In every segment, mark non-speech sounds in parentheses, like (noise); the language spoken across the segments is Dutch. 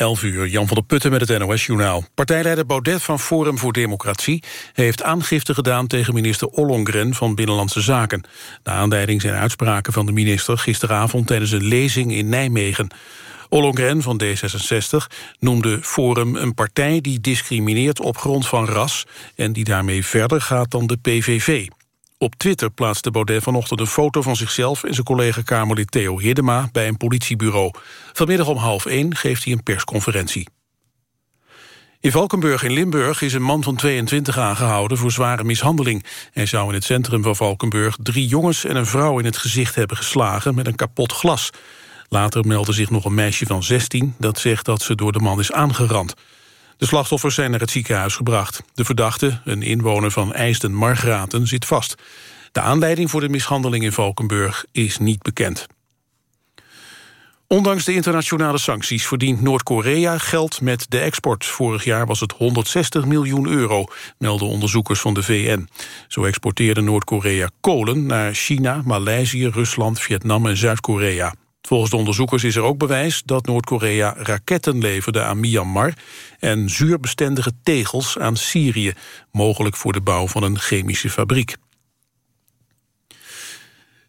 11 uur, Jan van der Putten met het NOS-journaal. Partijleider Baudet van Forum voor Democratie... heeft aangifte gedaan tegen minister Ollongren van Binnenlandse Zaken. De aanleiding zijn uitspraken van de minister... gisteravond tijdens een lezing in Nijmegen. Ollongren van D66 noemde Forum een partij die discrimineert op grond van ras... en die daarmee verder gaat dan de PVV. Op Twitter plaatste Baudet vanochtend een foto van zichzelf... en zijn collega-Kamerlid Theo Hiddema bij een politiebureau. Vanmiddag om half één geeft hij een persconferentie. In Valkenburg in Limburg is een man van 22 aangehouden voor zware mishandeling. Hij zou in het centrum van Valkenburg drie jongens en een vrouw in het gezicht hebben geslagen met een kapot glas. Later meldde zich nog een meisje van 16 dat zegt dat ze door de man is aangerand. De slachtoffers zijn naar het ziekenhuis gebracht. De verdachte, een inwoner van IJsden Margraten, zit vast. De aanleiding voor de mishandeling in Valkenburg is niet bekend. Ondanks de internationale sancties verdient Noord-Korea geld met de export. Vorig jaar was het 160 miljoen euro, melden onderzoekers van de VN. Zo exporteerde Noord-Korea kolen naar China, Maleisië, Rusland, Vietnam en Zuid-Korea. Volgens de onderzoekers is er ook bewijs dat Noord-Korea raketten leverde aan Myanmar en zuurbestendige tegels aan Syrië, mogelijk voor de bouw van een chemische fabriek.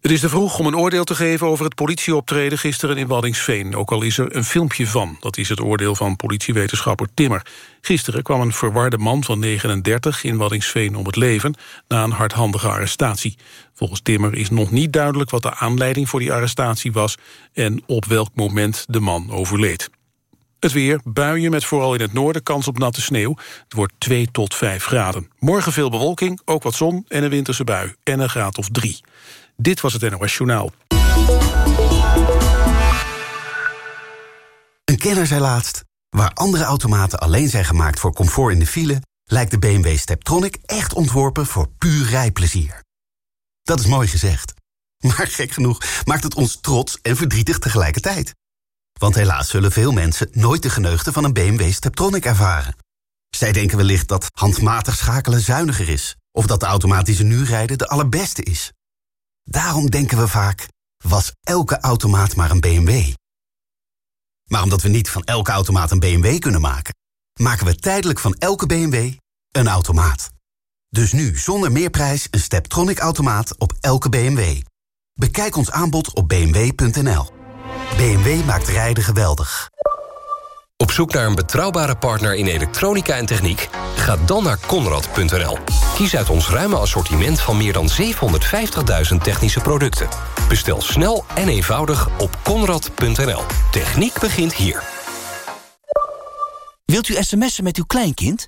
Het is te vroeg om een oordeel te geven over het politieoptreden gisteren in Waddingsveen. Ook al is er een filmpje van. Dat is het oordeel van politiewetenschapper Timmer. Gisteren kwam een verwarde man van 39 in Waddingsveen om het leven... na een hardhandige arrestatie. Volgens Timmer is nog niet duidelijk wat de aanleiding voor die arrestatie was... en op welk moment de man overleed. Het weer, buien met vooral in het noorden kans op natte sneeuw. Het wordt 2 tot 5 graden. Morgen veel bewolking, ook wat zon en een winterse bui. En een graad of 3. Dit was het NOS Journaal. Een kenner zei laatst... waar andere automaten alleen zijn gemaakt voor comfort in de file... lijkt de BMW Steptronic echt ontworpen voor puur rijplezier. Dat is mooi gezegd. (laughs) Maar gek genoeg maakt het ons trots en verdrietig tegelijkertijd. Want helaas zullen veel mensen nooit de geneugde van een BMW Steptronic ervaren. Zij denken wellicht dat handmatig schakelen zuiniger is... of dat de automatische nu rijden de allerbeste is. Daarom denken we vaak, was elke automaat maar een BMW? Maar omdat we niet van elke automaat een BMW kunnen maken... maken we tijdelijk van elke BMW een automaat. Dus nu zonder meerprijs een Steptronic-automaat op elke BMW. Bekijk ons aanbod op bmw.nl. BMW maakt rijden geweldig. Op zoek naar een betrouwbare partner in elektronica en techniek? Ga dan naar Conrad.nl. Kies uit ons ruime assortiment van meer dan 750.000 technische producten. Bestel snel en eenvoudig op Conrad.nl. Techniek begint hier. Wilt u sms'en met uw kleinkind?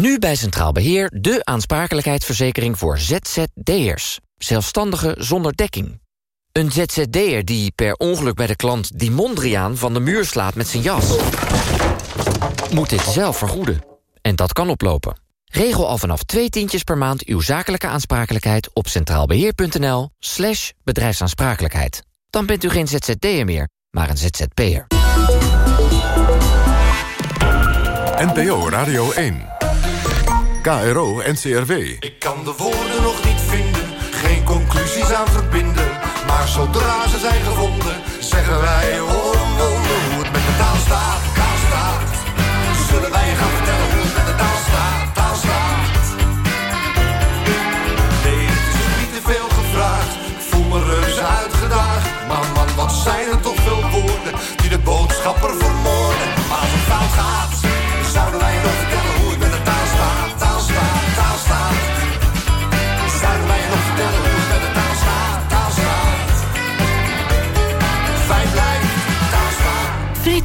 Nu bij Centraal Beheer de aansprakelijkheidsverzekering voor ZZD'ers. Zelfstandigen zonder dekking. Een ZZD'er die per ongeluk bij de klant die Mondriaan van de muur slaat met zijn jas. Moet dit zelf vergoeden. En dat kan oplopen. Regel al vanaf twee tientjes per maand uw zakelijke aansprakelijkheid op centraalbeheer.nl slash bedrijfsaansprakelijkheid. Dan bent u geen ZZD'er meer, maar een ZZP'er. NPO Radio 1. KRO NCRW. Ik kan de woorden nog niet vinden, geen conclusies aan verbinden. Maar zodra ze zijn gevonden, zeggen wij wonder hoe het met de. Taal staat.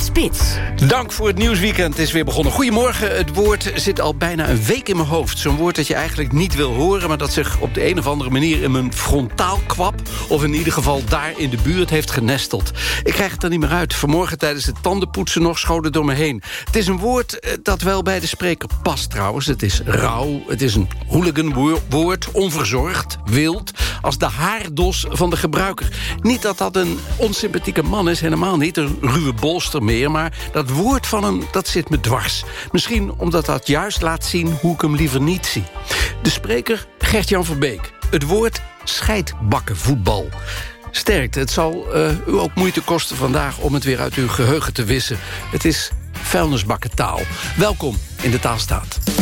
Spits. Dank voor het nieuwsweekend. Het is weer begonnen. Goedemorgen. Het woord zit al bijna een week in mijn hoofd. Zo'n woord dat je eigenlijk niet wil horen... maar dat zich op de een of andere manier in mijn frontaal kwap... of in ieder geval daar in de buurt heeft genesteld. Ik krijg het er niet meer uit. Vanmorgen tijdens het tandenpoetsen nog scholen door me heen. Het is een woord eh, dat wel bij de spreker past trouwens. Het is rauw, het is een hooliganwoord, onverzorgd, wild... als de haardos van de gebruiker. Niet dat dat een onsympathieke man is, helemaal niet. Een ruwe bolster meer, maar dat woord van hem, dat zit me dwars. Misschien omdat dat juist laat zien hoe ik hem liever niet zie. De spreker Gert-Jan Verbeek. Het woord scheidbakkenvoetbal. Sterkte, het zal uh, u ook moeite kosten vandaag... om het weer uit uw geheugen te wissen. Het is vuilnisbakkentaal. Welkom in de Taalstaat.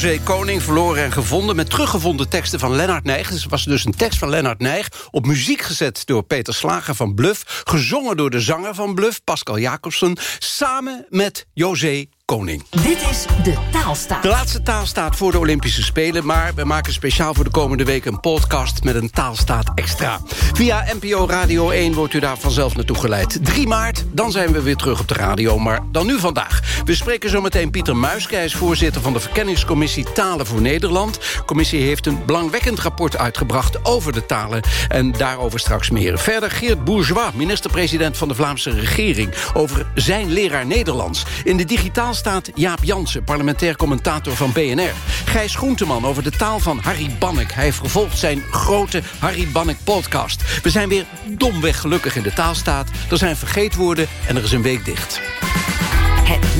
José Koning, verloren en gevonden... met teruggevonden teksten van Lennart Nijg. Het was dus een tekst van Lennart Nijg, op muziek gezet door Peter Slager van Bluff... gezongen door de zanger van Bluff, Pascal Jacobsen... samen met José Koning. Dit is de Taalstaat. De laatste taal staat voor de Olympische Spelen... maar we maken speciaal voor de komende week een podcast... met een taalstaat extra. Via NPO Radio 1 wordt u daar vanzelf naartoe geleid. 3 maart, dan zijn we weer terug op de radio, maar dan nu vandaag. We spreken zometeen Pieter Muiske, hij is voorzitter van de Verkenningscommissie Talen voor Nederland. De commissie heeft een belangwekkend rapport uitgebracht over de talen... en daarover straks meer. Verder Geert Bourgeois, minister-president van de Vlaamse regering... over zijn leraar Nederlands. In de digitaal staat Jaap Jansen, parlementair commentator van BNR. Gijs Groenteman over de taal van Harry Bannek. Hij vervolgt zijn grote Harry Bannek podcast. We zijn weer domweg gelukkig in de taalstaat. Er zijn vergeetwoorden en er is een week dicht.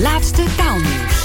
Laatste taalnieuws.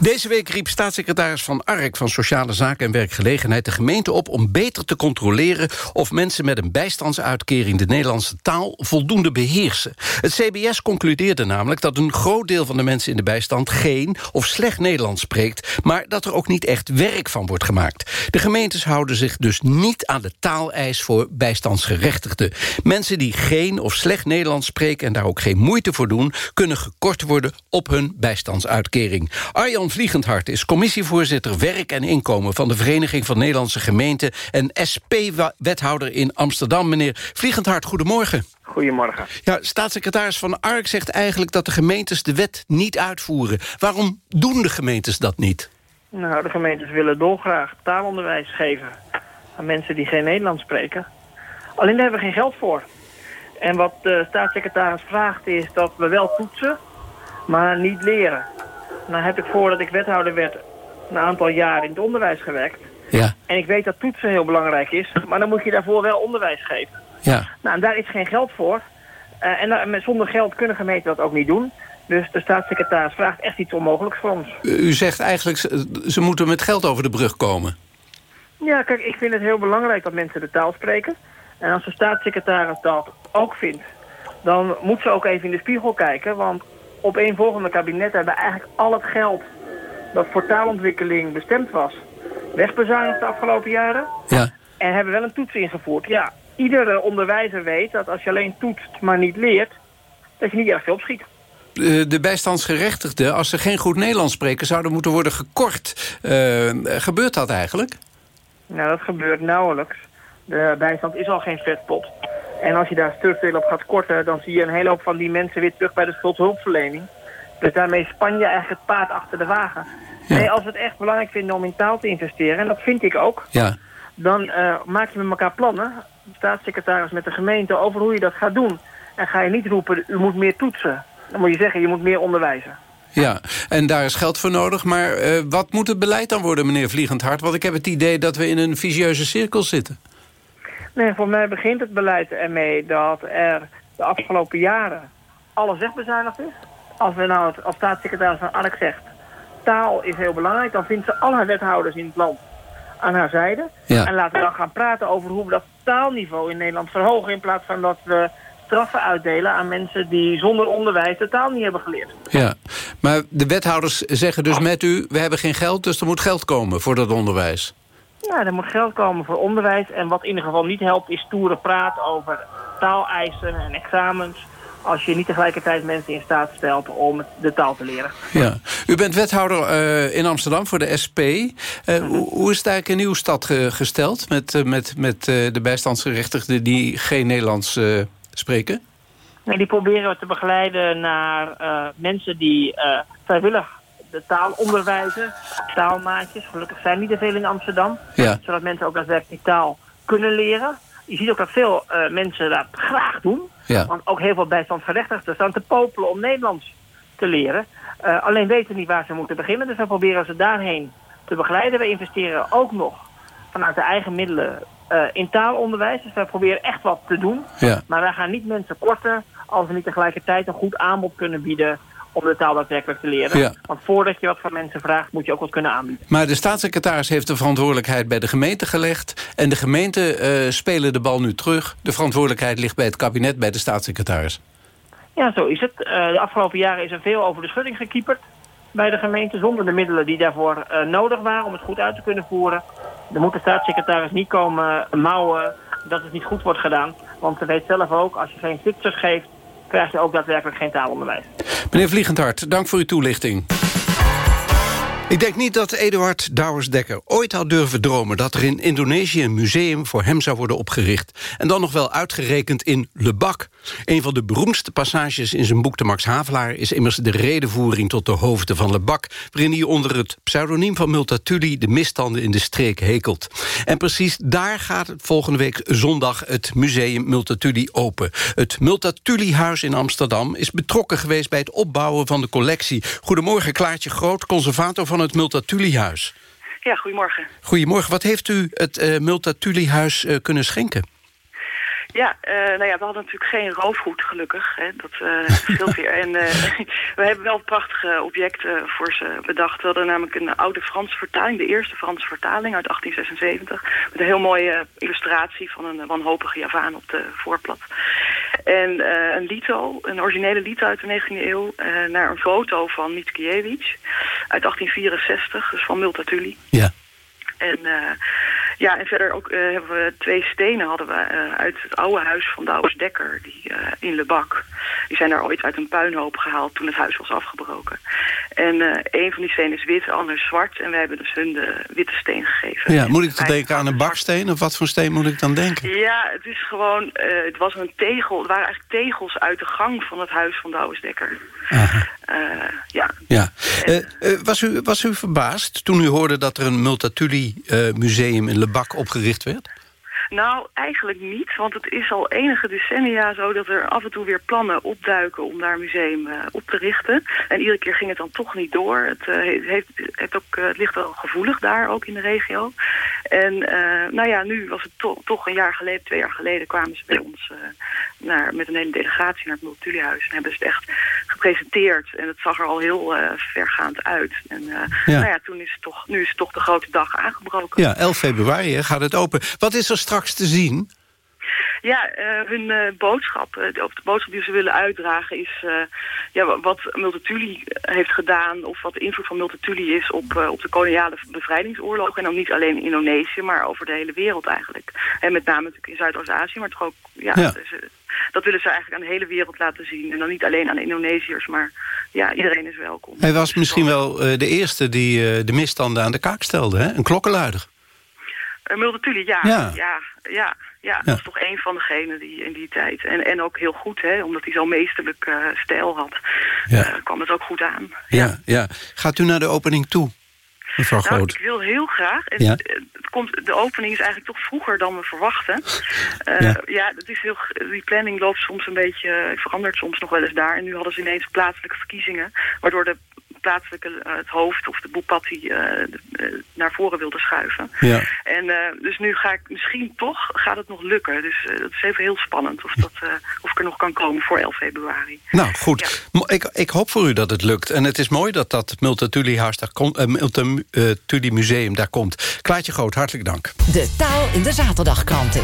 Deze week riep staatssecretaris Van Ark van Sociale Zaken en Werkgelegenheid de gemeente op om beter te controleren of mensen met een bijstandsuitkering de Nederlandse taal voldoende beheersen. Het CBS concludeerde namelijk dat een groot deel van de mensen in de bijstand geen of slecht Nederlands spreekt, maar dat er ook niet echt werk van wordt gemaakt. De gemeentes houden zich dus niet aan de taaleis voor bijstandsgerechtigden. Mensen die geen of slecht Nederlands spreken en daar ook geen moeite voor doen, kunnen gekort worden op hun bijstandsuitkering. Arjan Vliegendhart is commissievoorzitter Werk en Inkomen... van de Vereniging van Nederlandse Gemeenten... en SP-wethouder in Amsterdam. Meneer Vliegendhart, goedemorgen. Goedemorgen. Ja, staatssecretaris Van Ark zegt eigenlijk dat de gemeentes de wet niet uitvoeren. Waarom doen de gemeentes dat niet? Nou, de gemeentes willen dolgraag taalonderwijs geven aan mensen die geen Nederlands spreken. Alleen daar hebben we geen geld voor. En wat de staatssecretaris vraagt is dat we wel toetsen, maar niet leren. Nou heb ik voordat ik wethouder werd een aantal jaar in het onderwijs gewerkt. Ja. En ik weet dat toetsen heel belangrijk is, maar dan moet je daarvoor wel onderwijs geven. Ja. Nou, en daar is geen geld voor. Eh, en daar- zonder geld kunnen gemeenten dat ook niet doen. Dus de staatssecretaris vraagt echt iets onmogelijks voor ons. U zegt eigenlijk, ze moeten met geld over de brug komen. Ja, kijk, ik vind het heel belangrijk dat mensen de taal spreken. En als de staatssecretaris dat ook vindt, dan moet ze ook even in de spiegel kijken. Want op een volgende kabinet hebben we eigenlijk al het geld dat voor taalontwikkeling bestemd was, wegbezuinigd de afgelopen jaren. Ja. En hebben wel een toets ingevoerd. Ja, iedere onderwijzer weet dat als je alleen toetst, maar niet leert, dat je niet erg veel opschiet. Eh, De bijstandsgerechtigden, als ze geen goed Nederlands spreken... zouden moeten worden gekort. Eh, gebeurt dat eigenlijk? Nou, dat gebeurt nauwelijks. De bijstand is al geen vetpot. En als je daar structureel op gaat korten, dan zie je een hele hoop van die mensen weer terug bij de schuldhulpverlening. Dus daarmee span je eigenlijk het paard achter de wagen. Nee, als we het echt belangrijk vinden om in taal te investeren, en dat vind ik ook, Ja. dan eh, maak je met elkaar plannen, de staatssecretaris met de gemeente, over hoe je dat gaat doen. En ga je niet roepen, u moet meer toetsen. Dan moet je zeggen, je moet meer onderwijzen. Ja, en daar is geld voor nodig. Maar eh, wat moet het beleid dan worden, meneer Vliegendhart? Want ik heb het idee dat we in een vicieuze cirkel zitten. Nee, voor mij begint het beleid ermee dat er de afgelopen jaren alles wegbezuinigd is. Als we nou het, als staatssecretaris van Ark zegt, taal is heel belangrijk, dan vindt ze alle wethouders in het land aan haar zijde. Ja. En laten we dan gaan praten over hoe we dat taalniveau in Nederland verhogen, in plaats van dat we straffen uitdelen aan mensen die zonder onderwijs de taal niet hebben geleerd. Ja, maar de wethouders zeggen dus met u... we hebben geen geld, dus er moet geld komen voor dat onderwijs. Ja, er moet geld komen voor onderwijs. En wat in ieder geval niet helpt, is stoere praat over taaleisen en examens. Als je niet tegelijkertijd mensen in staat stelt om de taal te leren. Ja. U bent wethouder eh, in Amsterdam voor de SP. Eh, hoe, hoe is het eigenlijk in uw stad ge- gesteld... met, eh, met, met de bijstandsgerechtigden die geen Nederlands spreken? Nee, die proberen we te begeleiden naar mensen die vrijwillig de taal onderwijzen. Taalmaatjes, gelukkig zijn niet te veel in Amsterdam. Ja. Zodat mensen ook daadwerkelijk die taal kunnen leren. Je ziet ook dat veel eh, mensen dat graag doen. Ja. Want ook heel veel bijstandsgerechtigden staan te popelen om Nederlands te leren. Eh, alleen weten niet waar ze moeten beginnen. Dus we proberen ze daarheen te begeleiden. We investeren ook nog vanuit de eigen middelen eh, in taalonderwijs. Dus wij proberen echt wat te doen. Ja. Maar wij gaan niet mensen korten als we niet tegelijkertijd een goed aanbod kunnen bieden om de taal daadwerkelijk te leren. Ja. Want voordat je wat van mensen vraagt, moet je ook wat kunnen aanbieden. Maar de staatssecretaris heeft de verantwoordelijkheid bij de gemeente gelegd... en de gemeenten eh, spelen de bal nu terug. De verantwoordelijkheid ligt bij het kabinet, bij de staatssecretaris. Ja, zo is het. Eh, de afgelopen jaren is er veel over de schutting gekieperd bij de gemeente... zonder de middelen die daarvoor eh, nodig waren om het goed uit te kunnen voeren. Er moet de staatssecretaris niet komen mouwen dat het niet goed wordt gedaan. Want ze weet zelf ook, als je geen fixers geeft... krijg je ook daadwerkelijk geen taalonderwijs. Meneer Vliegendhart, dank voor uw toelichting. Ik denk niet dat Eduard Douwers-Dekker ooit had durven dromen... dat er in Indonesië een museum voor hem zou worden opgericht. En dan nog wel uitgerekend in Lebak. Een van de beroemdste passages in zijn boek De Max Havelaar... is immers de redenvoering tot de hoofden van Lebak... waarin hij onder het pseudoniem van Multatuli... de misstanden in de streek hekelt. En precies daar gaat het volgende week zondag... het museum Multatuli open. Het Multatuli-huis in Amsterdam is betrokken geweest... bij het opbouwen van de collectie. Goedemorgen, Klaartje Groot, conservator van het Multatuli-huis. Ja, goedemorgen. Goedemorgen, wat heeft u het eh Multatuli-huis eh, kunnen schenken? Ja, uh, nou ja, we hadden natuurlijk geen roofgoed, gelukkig. Hè. Dat uh, scheelt weer. En uh, (laughs) we hebben wel prachtige objecten voor ze bedacht. We hadden namelijk een oude Franse vertaling, de eerste Franse vertaling uit 1876. Met een heel mooie illustratie van een wanhopige Javaan op de voorplat. En een lito, een originele lito uit de 19e eeuw, naar een foto van Mickiewicz uit 1864, dus van Multatuli. Ja. En ja, en verder ook uh, hebben we twee stenen hadden we uh, uit het oude huis van Douwes Dekker, die uh, in Lebak. Die zijn daar ooit uit een puinhoop gehaald toen het huis was afgebroken. En een van die stenen is wit, de ander is zwart. En wij hebben dus hun de witte steen gegeven. Ja, moet ik dan denken aan een baksteen? Of wat voor steen moet ik dan denken? Ja, het is gewoon, het was een tegel. Het waren eigenlijk tegels uit de gang van het huis van Douwes Dekker. Ja. ja. was, u, was u verbaasd toen u hoorde dat er een Multatuli-museum in Lebak opgericht werd? Nou, eigenlijk niet, want het is al enige decennia zo dat er af en toe weer plannen opduiken om daar een museum uh, op te richten. En iedere keer ging het dan toch niet door. Het, uh, heeft, heeft ook, het ligt wel gevoelig daar, ook in de regio. En nou ja, nu was het to toch een jaar geleden, twee jaar geleden, kwamen ze bij ons naar, met een hele delegatie naar het Multitulihuis. En hebben ze het echt gepresenteerd. En het zag er al heel vergaand uit. En ja. nou ja, toen is het toch, nu is het toch de grote dag aangebroken. Ja, 11 februari gaat het open. Wat is er straks te zien? Ja, uh, hun uh, boodschap, uh, of de boodschap die ze willen uitdragen is ja, wat Multatuli heeft gedaan of wat de invloed van Multatuli is op, op de koloniale bevrijdingsoorlog. En dan niet alleen in Indonesië, maar over de hele wereld eigenlijk. En met name natuurlijk in Zuidoost-Azië, maar toch ook, ja, ja. Dus, dat willen ze eigenlijk aan de hele wereld laten zien. En dan niet alleen aan de Indonesiërs, maar ja, iedereen is welkom. Hij was misschien wel de eerste die de misstanden aan de kaak stelde, hè? een klokkenluider. Uh, Multatuli, ja. Ja. ja. ja, ja, dat is toch een van degenen die in die tijd. En, en ook heel goed, hè, omdat hij zo'n meesterlijk uh, stijl had, ja. uh, kwam het ook goed aan. Ja, ja. Gaat u naar de opening toe? Mevrouw nou, Groot. ik wil heel graag. En ja? het komt, de opening is eigenlijk toch vroeger dan we verwachten. Uh, ja, ja het is heel, die planning loopt soms een beetje, verandert soms nog wel eens daar. En nu hadden ze ineens plaatselijke verkiezingen, waardoor de plaatselijke het hoofd of de boepatty uh, naar voren wilde schuiven. Ja. En dus nu ga ik misschien toch, gaat het nog lukken. Dus dat is even heel spannend of, dat, of ik er nog kan komen voor 11 februari. Nou, goed. Ja. Ik, ik hoop voor u dat het lukt. En het is mooi dat dat Multatuli, uh, Multatuli Museum daar komt. Klaartje Groot, hartelijk dank. De taal in de zaterdagkranten.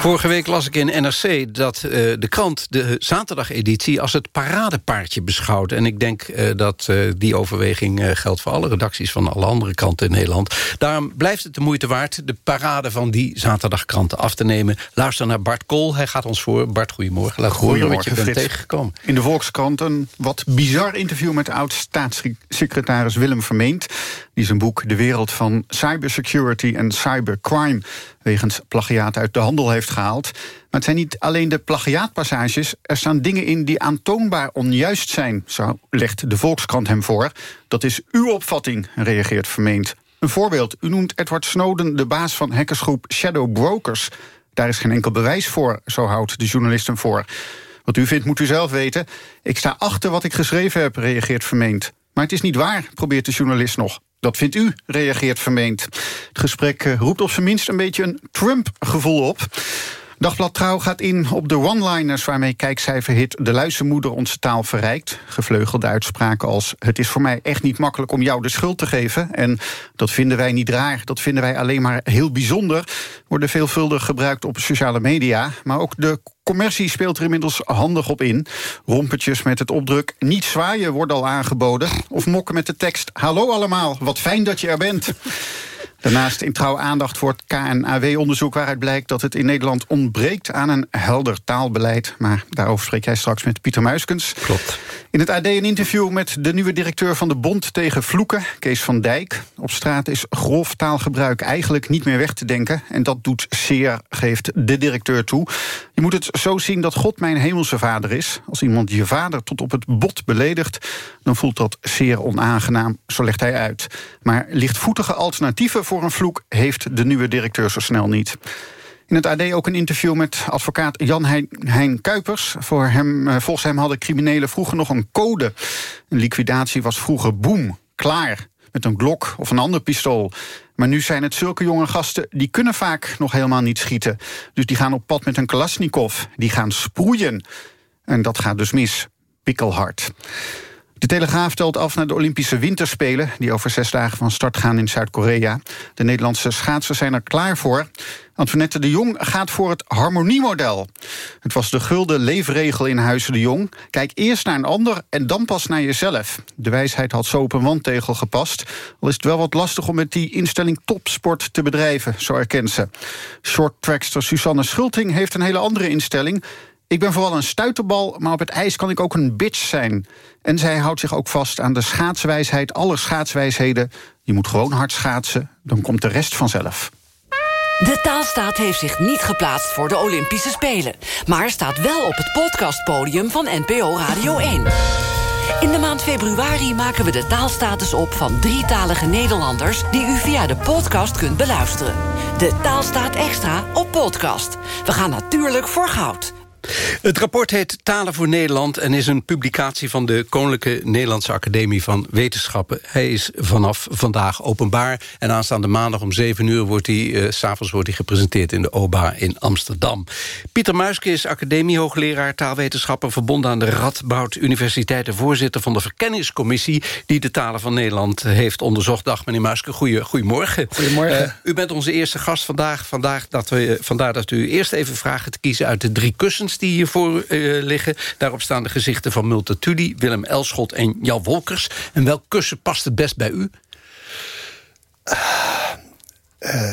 Vorige week las ik in NRC dat de krant de zaterdageditie als het paradepaardje beschouwt. En ik denk dat die overweging geldt voor alle redacties van alle andere kranten in Nederland. Daarom blijft het de moeite waard de parade van die zaterdagkranten af te nemen. Luister naar Bart Kool, hij gaat ons voor. Bart, goedemorgen. Laat horen wat je bent tegengekomen. In de Volkskrant een wat bizar interview met oud-staatssecretaris Willem Vermeend. Die zijn boek De Wereld van Cybersecurity en Cybercrime wegens plagiaat uit de handel heeft gehaald. Maar het zijn niet alleen de plagiaatpassages. Er staan dingen in die aantoonbaar onjuist zijn, zo legt de Volkskrant hem voor. Dat is uw opvatting, reageert Vermeend. Een voorbeeld, u noemt Edward Snowden de baas van hackersgroep Shadow Brokers. Daar is geen enkel bewijs voor, zo houdt de journalist hem voor. Wat u vindt moet u zelf weten. Ik sta achter wat ik geschreven heb, reageert Vermeend. Maar het is niet waar, probeert de journalist nog. Dat vindt u, reageert Vermeend. Het gesprek roept op zijn minst een beetje een Trump-gevoel op. Dagblad Trouw gaat in op de one-liners waarmee kijkcijferhit De Luizenmoeder onze taal verrijkt. Gevleugelde uitspraken als het is voor mij echt niet makkelijk om jou de schuld te geven. En dat vinden wij niet raar, dat vinden wij alleen maar heel bijzonder. Worden veelvuldig gebruikt op sociale media. Maar ook de commercie speelt er inmiddels handig op in. Rompetjes met het opdruk niet zwaaien worden al aangeboden. Of mokken met de tekst hallo allemaal, wat fijn dat je er bent. Daarnaast in trouw aandacht voor het KNAW-onderzoek... waaruit blijkt dat het in Nederland ontbreekt aan een helder taalbeleid. Maar daarover spreek jij straks met Pieter Muiskens. Klopt. In het AD een interview met de nieuwe directeur van de Bond tegen Vloeken, Kees van Dijk. Op straat is grof taalgebruik eigenlijk niet meer weg te denken. En dat doet zeer, geeft de directeur toe. Je moet het zo zien dat God mijn hemelse vader is. Als iemand je vader tot op het bot beledigt... dan voelt dat zeer onaangenaam, zo legt hij uit. Maar lichtvoetige alternatieven voor een vloek... heeft de nieuwe directeur zo snel niet. In het AD ook een interview met advocaat Jan Hein, Kuipers. Voor hem, volgens hem hadden criminelen vroeger nog een code. Een liquidatie was vroeger boem, klaar. met een glok of een ander pistool. Maar nu zijn het zulke jonge gasten, die kunnen vaak nog helemaal niet schieten. Dus die gaan op pad met een Kalashnikov, die gaan sproeien. En dat gaat dus mis. Pikkelhard. De Telegraaf telt af naar de Olympische Winterspelen... die over zes dagen van start gaan in Zuid-Korea. De Nederlandse schaatsers zijn er klaar voor. Antoinette de Jong gaat voor het harmoniemodel. Het was de gulden leefregel in Huizen de Jong. Kijk eerst naar een ander en dan pas naar jezelf. De wijsheid had zo op een wandtegel gepast. Al is het wel wat lastig om met die instelling topsport te bedrijven, zo erkent ze. Shorttrackster Susanne Schulting heeft een hele andere instelling... Ik ben vooral een stuiterbal, maar op het ijs kan ik ook een bitch zijn. En zij houdt zich ook vast aan de schaatswijsheid, alle schaatswijsheden. Je moet gewoon hard schaatsen, dan komt de rest vanzelf. De taalstaat heeft zich niet geplaatst voor de Olympische Spelen... maar staat wel op het podcastpodium van NPO Radio 1. In de maand februari maken we de taalstatus op van drietalige Nederlanders... die u via de podcast kunt beluisteren. De Taalstaat Extra op podcast. We gaan natuurlijk voor goud. Het rapport heet Talen voor Nederland... en is een publicatie van de Koninklijke Nederlandse Academie van Wetenschappen. Hij is vanaf vandaag openbaar. En aanstaande maandag om 7 uur wordt hij, uh, s'avonds wordt hij gepresenteerd... in de OBA in Amsterdam. Pieter Muiske is academiehoogleraar taalwetenschappen... verbonden aan de Radboud Universiteit... en voorzitter van de verkenningscommissie... die de talen van Nederland heeft onderzocht. Dag meneer Muiske, goeie, goedemorgen. Goedemorgen. Uh, u bent onze eerste gast vandaag. Vandaag dat we, vandaar dat u eerst even vragen te kiezen uit de drie kussens die hier voor uh, liggen. Daarop staan de gezichten van Multatuli, Willem Elschot en Jan Wolkers. En welk kussen past het best bij u? Uh,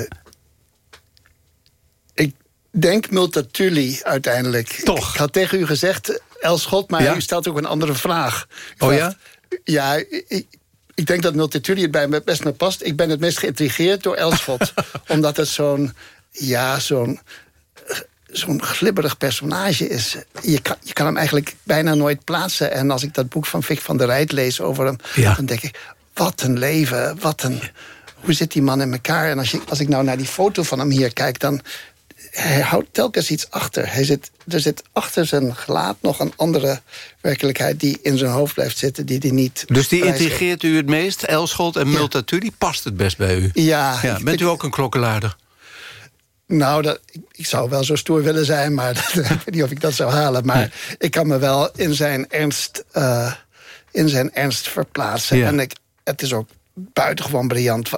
ik denk Multatuli uiteindelijk. Toch? Ik had tegen u gezegd, Elschot, maar Ja? u stelt ook een andere vraag. U Oh vraagt- Ja, ik, ik denk dat Multatuli het bij me best me past. Ik ben het meest geïntrigeerd door Elschot. (laughs) omdat het zo'n... Ja, zo'n zo'n glibberig personage is. Je kan, je kan hem eigenlijk bijna nooit plaatsen. En als ik dat boek van Vic van der Rijt lees over hem... Ja. dan denk ik, wat een leven, wat een... Hoe zit die man in elkaar? En als, je, als ik nou naar die foto van hem hier kijk... dan hij houdt telkens iets achter. Hij zit, er zit achter zijn gelaat nog een andere werkelijkheid... die in zijn hoofd blijft zitten, die hij niet... Dus die intrigeert u het meest? Elschot en Multatuli, past het best bij u? Ja. ja bent u ook een klokkenluider? Nou, dat, ik, zou wel zo stoer willen zijn, maar (laughs) dat, ik weet niet of ik dat zou halen. Maar ik kan me wel in zijn ernst, eh, in zijn ernst verplaatsen. Ja. En ik, het is ook buitengewoon briljant.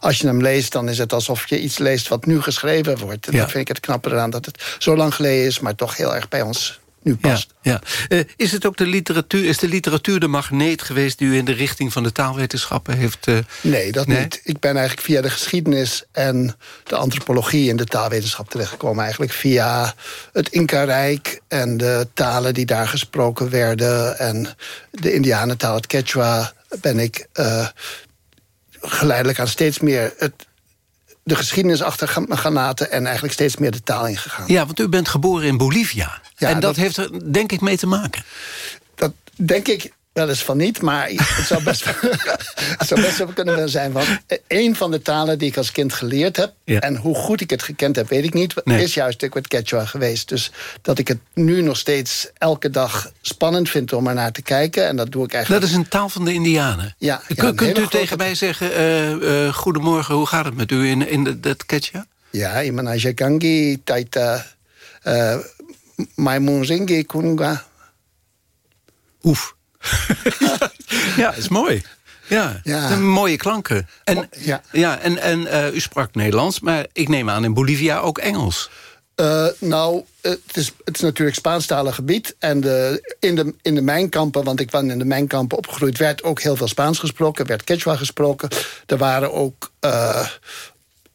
Als je hem leest, dan is het alsof je iets leest wat nu geschreven wordt. En Ja. dat vind ik het knappe eraan dat het zo lang geleden is... maar toch heel erg bij ons nu past. ja. Eh, is het ook de literatuur, is de literatuur de magneet geweest... die u in de richting van de taalwetenschappen heeft... eh, Nee, dat Nee? niet. Ik ben eigenlijk via de geschiedenis en de antropologie in de taalwetenschap terechtgekomen. Eigenlijk via het Inca-rijk en de talen die daar gesproken werden. En de Indianentaal, het Quechua, ben ik eh, geleidelijk aan steeds meer het, de geschiedenis achter gaan, laten... en eigenlijk steeds meer de taal ingegaan. Ja, want u bent geboren in Bolivia. Ja, en dat, dat- heeft er denk ik mee te maken. Dat denk ik wel eens van niet, maar het zou best, (laughs) het zou best wel kunnen zijn. Want een van de talen die ik als kind geleerd heb... Ja. en hoe goed ik het gekend heb, weet ik niet... Nee. is juist ook het Quechua geweest. Dus dat ik het nu nog steeds elke dag spannend vind om er naar te kijken... en dat doe ik eigenlijk... Dat is een taal van de Indianen. Ja, kunt u grote- tegen mij zeggen... eh, eh, goedemorgen, hoe gaat het met u in, in de, dat Quechua? Ja, Imana Jagangi, Taita... Uh, Maimunzingi, Kunga... Oef. (laughs) ja, dat is mooi. Ja, mooie klanken. En, ja. ja, en, en eh, u sprak Nederlands, maar ik neem aan in Bolivia ook Engels. Uh, nou, het is, het is natuurlijk Spaanstalig gebied. En de, in, de, in de mijnkampen, want ik was in de mijnkampen opgegroeid... werd ook heel veel Spaans gesproken, werd Quechua gesproken. Er waren ook, uh,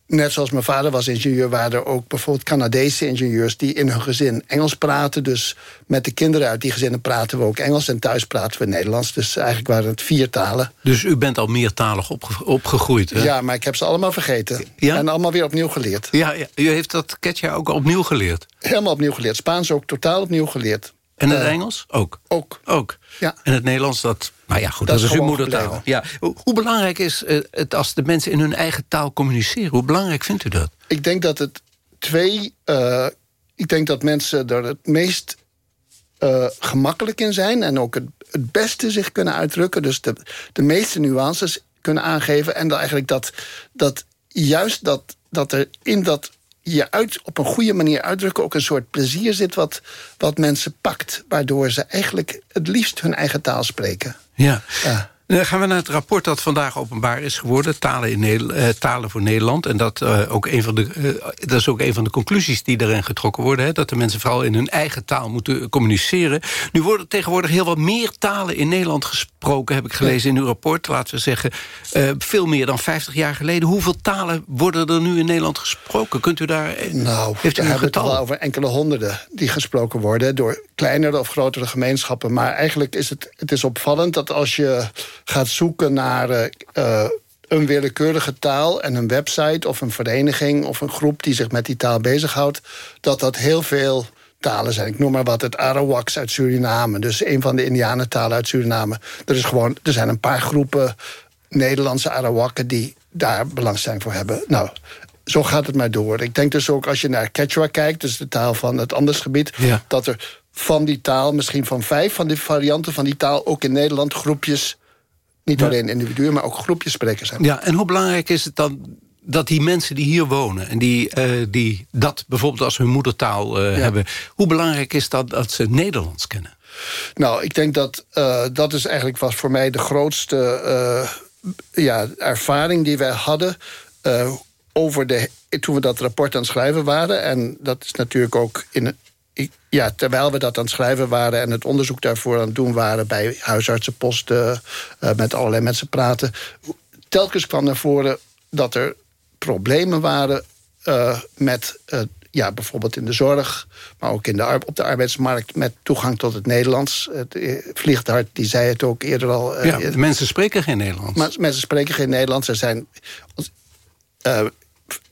net zoals mijn vader was ingenieur... waren er ook bijvoorbeeld Canadese ingenieurs... die in hun gezin Engels praten. Dus met de kinderen uit die gezinnen praten we ook Engels... en thuis praten we Nederlands. Dus eigenlijk waren het vier talen. Dus u bent al meertalig opge opgegroeid, hè? Ja, maar ik heb ze allemaal vergeten. Ja? En allemaal weer opnieuw geleerd. Ja, ja, u heeft dat Quechua ook opnieuw geleerd. Helemaal opnieuw geleerd. Spaans ook totaal opnieuw geleerd. En het Eh, Engels? Ook. Ook. Ook. Ja. En het Nederlands, dat, nou ja, goed, Dat dat, is uw moedertaal. Ja. Hoe, hoe belangrijk is eh, het als de mensen in hun eigen taal communiceren? Hoe belangrijk vindt u dat? Ik denk dat het twee... eh, ik denk dat mensen er het meest gemakkelijk in zijn... en ook het, het beste zich kunnen uitdrukken. Dus de, de meeste nuances kunnen aangeven. En dan eigenlijk dat, dat juist dat, dat er in dat je uit, op een goede manier uitdrukken ook een soort plezier zit wat, wat mensen pakt. Waardoor ze eigenlijk het liefst hun eigen taal spreken. Ja. Dan gaan we naar het rapport dat vandaag openbaar is geworden... Talen, in Nederland, eh, talen voor Nederland. En dat, uh, ook een van de, uh, dat is ook een van de conclusies die daarin getrokken worden. Hè, dat de mensen vooral in hun eigen taal moeten communiceren. Nu worden tegenwoordig heel wat meer talen in Nederland gesproken... heb ik gelezen in uw rapport, laten we zeggen... veel meer dan 50 jaar geleden. Hoeveel talen worden er nu in Nederland gesproken? Kunt u daar... Nou, heeft u we hebben het wel over enkele honderden die gesproken worden... door kleinere of grotere gemeenschappen. Maar eigenlijk is het, het is opvallend dat als je gaat zoeken naar uh, een willekeurige taal... en een website of een vereniging of een groep die zich met die taal bezighoudt... dat dat heel veel talen zijn. Ik noem maar wat, het Arawaks uit Suriname. Dus een van de Indianentalen uit Suriname. Er, is gewoon, er zijn een paar groepen Nederlandse Arawakken... die daar belangstelling voor hebben. Nou, zo gaat het maar door. Ik denk dus ook als je naar Quechua kijkt... dus de taal van het Andesgebied... Ja. dat er van die taal, misschien van vijf van die varianten van die taal... ook in Nederland groepjes niet alleen individuen, maar ook groepjes sprekers zijn. Ja, en hoe belangrijk is het dan dat die mensen die hier wonen... en die, uh, die dat bijvoorbeeld als hun moedertaal uh, ja. hebben... hoe belangrijk is dat dat ze Nederlands kennen? Nou, ik denk dat uh, dat is eigenlijk was voor mij de grootste ja, ervaring die wij hadden... over de, toen we dat rapport aan het schrijven waren. En dat is natuurlijk ook in ja, terwijl we dat aan het schrijven waren... en het onderzoek daarvoor aan het doen waren... bij huisartsenposten, uh, met allerlei mensen praten... telkens kwam naar voren dat er problemen waren... Uh, met uh, ja, bijvoorbeeld in de zorg, maar ook in de, op de arbeidsmarkt... met toegang tot het Nederlands. Het Vliegtuig, die zei het ook eerder al. Ja, mensen spreken geen Nederlands. Maar mensen spreken geen Nederlands. Er zijn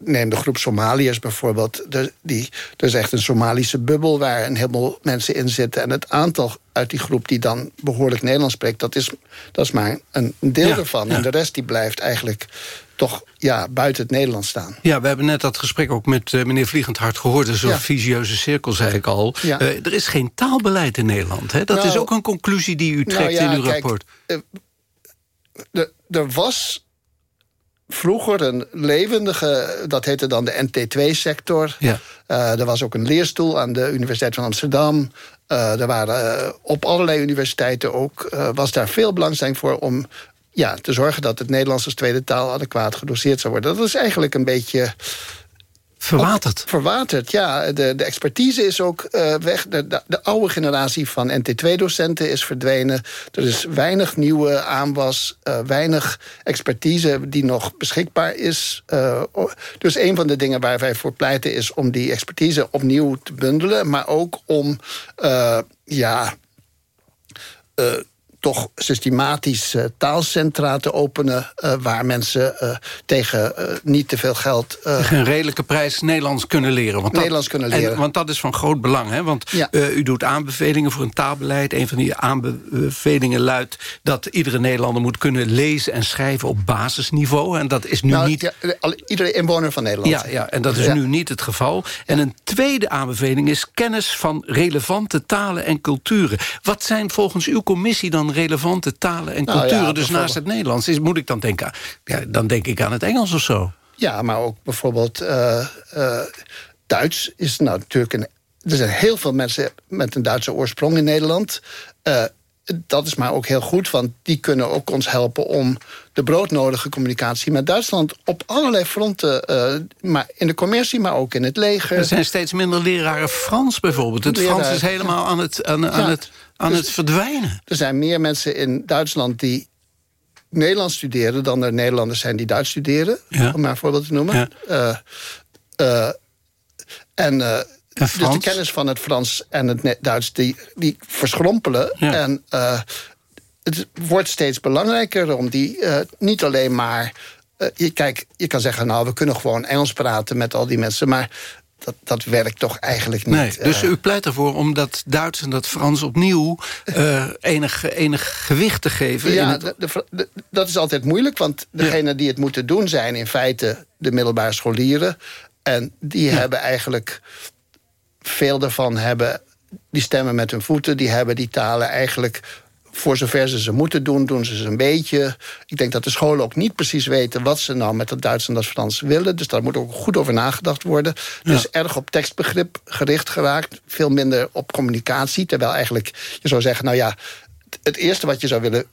neem de groep Somaliërs bijvoorbeeld. De, die, er is echt een Somalische bubbel waar een heleboel mensen in zitten. En het aantal uit die groep die dan behoorlijk Nederlands spreekt... dat is, dat is maar een deel ja, ervan. Ja. En de rest die blijft eigenlijk toch ja, buiten het Nederlands staan. Ja, we hebben net dat gesprek ook met uh, meneer Vliegendhart gehoord. Een soort ja. visieuze cirkel, zei ik al. Ja. Uh, er is geen taalbeleid in Nederland. Hè? Dat nou, is ook een conclusie die u trekt nou in uw kijk, rapport. Uh, er was vroeger een levendige, dat heette dan de NT2-sector. Ja. Uh, er was ook een leerstoel aan de Universiteit van Amsterdam. Uh, er waren uh, op allerlei universiteiten ook, was daar veel belangstelling voor om ja, te zorgen dat het Nederlands als tweede taal adequaat gedoseerd zou worden. Dat is eigenlijk een beetje Verwaterd. verwaterd, ja. De, de expertise is ook uh, weg. De, de, de, oude generatie van NT2-docenten is verdwenen. Er is weinig nieuwe aanwas, uh, weinig expertise die nog beschikbaar is. Uh, dus een van de dingen waar wij voor pleiten is om die expertise opnieuw te bundelen. Maar ook om, ja toch systematisch uh, taalcentra te openen... Uh, waar mensen uh, tegen niet te veel geld... tegen een redelijke prijs Nederlands kunnen leren. Want Nederlands dat, kunnen leren. En, want dat is van groot belang. Hè? Want ja. u doet aanbevelingen voor een taalbeleid. Een van die aanbevelingen luidt dat iedere Nederlander moet kunnen lezen en schrijven op basisniveau. En dat is nu nou, niet... Ja, iedere inwoner van Nederland. Ja, ja en dat is ja. nu niet het geval. En een tweede aanbeveling is kennis van relevante talen en culturen. Wat zijn volgens uw commissie dan relevante talen en Nou ja, culturen. dus naast het Nederlands is, moet ik dan denken... Ja, dan denk ik aan het Engels of zo. Ja, maar ook bijvoorbeeld eh, eh, Duits is nou natuurlijk een. Er zijn heel veel mensen met een Duitse oorsprong in Nederland. Eh, dat is maar ook heel goed, want die kunnen ook ons helpen om de broodnodige communicatie met Duitsland op allerlei fronten, maar in de commercie, maar ook in het leger. Er zijn steeds minder leraren Frans bijvoorbeeld. Het Frans is helemaal aan het, aan, aan het, aan dus- het verdwijnen. Er zijn meer mensen in Duitsland die Nederlands studeren... dan er Nederlanders zijn die Duits studeren, Ja. om maar een voorbeeld te noemen. Ja. Eh, eh, en eh, dus de kennis van het Frans en het Duits... die, die verschrompelen. Ja. En eh, het wordt steeds belangrijker om die eh, niet alleen maar... eh, je, kijk, je kan zeggen, nou, we kunnen gewoon Engels praten met al die mensen... maar dat, dat werkt toch eigenlijk niet. Nee, dus Eh, u pleit ervoor om dat Duits en dat Frans opnieuw eh, (laughs) enig, enig gewicht te geven. in Ja, het- de- de- de- dat is altijd moeilijk, want degenen die het moeten doen zijn in feite de middelbare scholieren. En die hebben eigenlijk, veel daarvan hebben, die stemmen met hun voeten, die hebben die talen eigenlijk voor zover ze ze moeten doen, doen ze ze een beetje. Ik denk dat de scholen ook niet precies weten... wat ze nou met het Duits en dat Frans willen. Dus daar moet ook goed over nagedacht worden. Dus erg op tekstbegrip gericht geraakt. Veel minder op communicatie. Terwijl eigenlijk je zou zeggen... nou ja, het eerste wat je zou willen...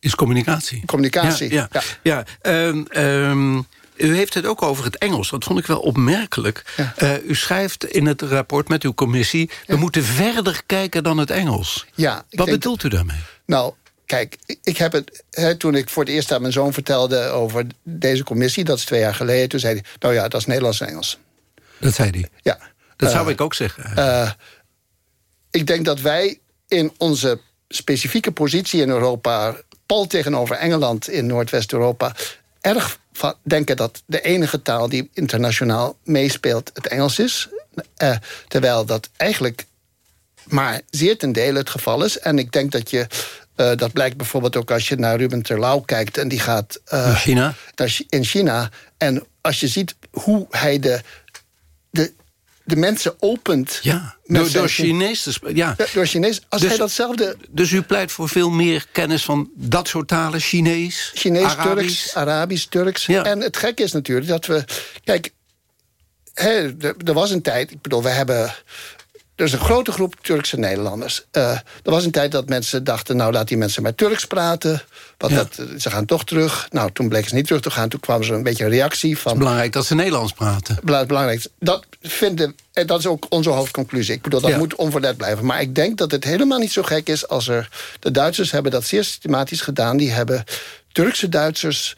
Is communicatie. Communicatie, Ja, ja. ja. Ehm, ehm, u heeft het ook over het Engels. Dat vond ik wel opmerkelijk. Eh, u schrijft in het rapport met uw commissie... we moeten verder kijken dan het Engels. Ja, Wat bedoelt u daarmee? Nou, kijk, ik- heb het... Hè, toen ik voor het eerst aan mijn zoon vertelde over deze commissie... dat is twee jaar geleden, toen zei hij... nou ja, dat is Nederlands en Engels. Dat zei hij. Ja. Dat Eh, zou ik ook zeggen. Eh, ik denk dat wij in onze specifieke positie in Europa... pal tegenover Engeland in Noordwest-Europa... erg van denken dat de enige taal die internationaal meespeelt... het Engels is. Eh, terwijl dat eigenlijk maar zeer ten dele het geval is. En ik denk dat je... eh, dat blijkt bijvoorbeeld ook als je naar Ruben Terlouw kijkt... en die gaat... eh, China? in China. En als je ziet hoe hij de, de, de mensen opent... Ja, door, door Chinees te. Ja. Ja, door Chinees. Als Dus- hij datzelfde Dus u pleit voor veel meer kennis van dat soort talen? Chinees, Chinees, Arabisch? Turks, Arabisch, Turks. En het gekke is natuurlijk dat we... Kijk, hè, er was een tijd... Ik bedoel, we hebben... Er is een grote groep Turkse Nederlanders. Eh, er was een tijd dat mensen dachten... nou, laat die mensen maar Turks praten. Want dat, eh, ze gaan toch terug. Nou, toen bleken ze niet terug te gaan. Toen kwam er een beetje een reactie van... Belangrijk dat ze Nederlands praten. Bela- belangrijk. Dat, vinden, en dat is ook onze hoofdconclusie. Ik bedoel, dat Ja. moet onverlet blijven. Maar ik denk dat het helemaal niet zo gek is als er... De Duitsers hebben dat zeer systematisch gedaan. Die hebben Turkse Duitsers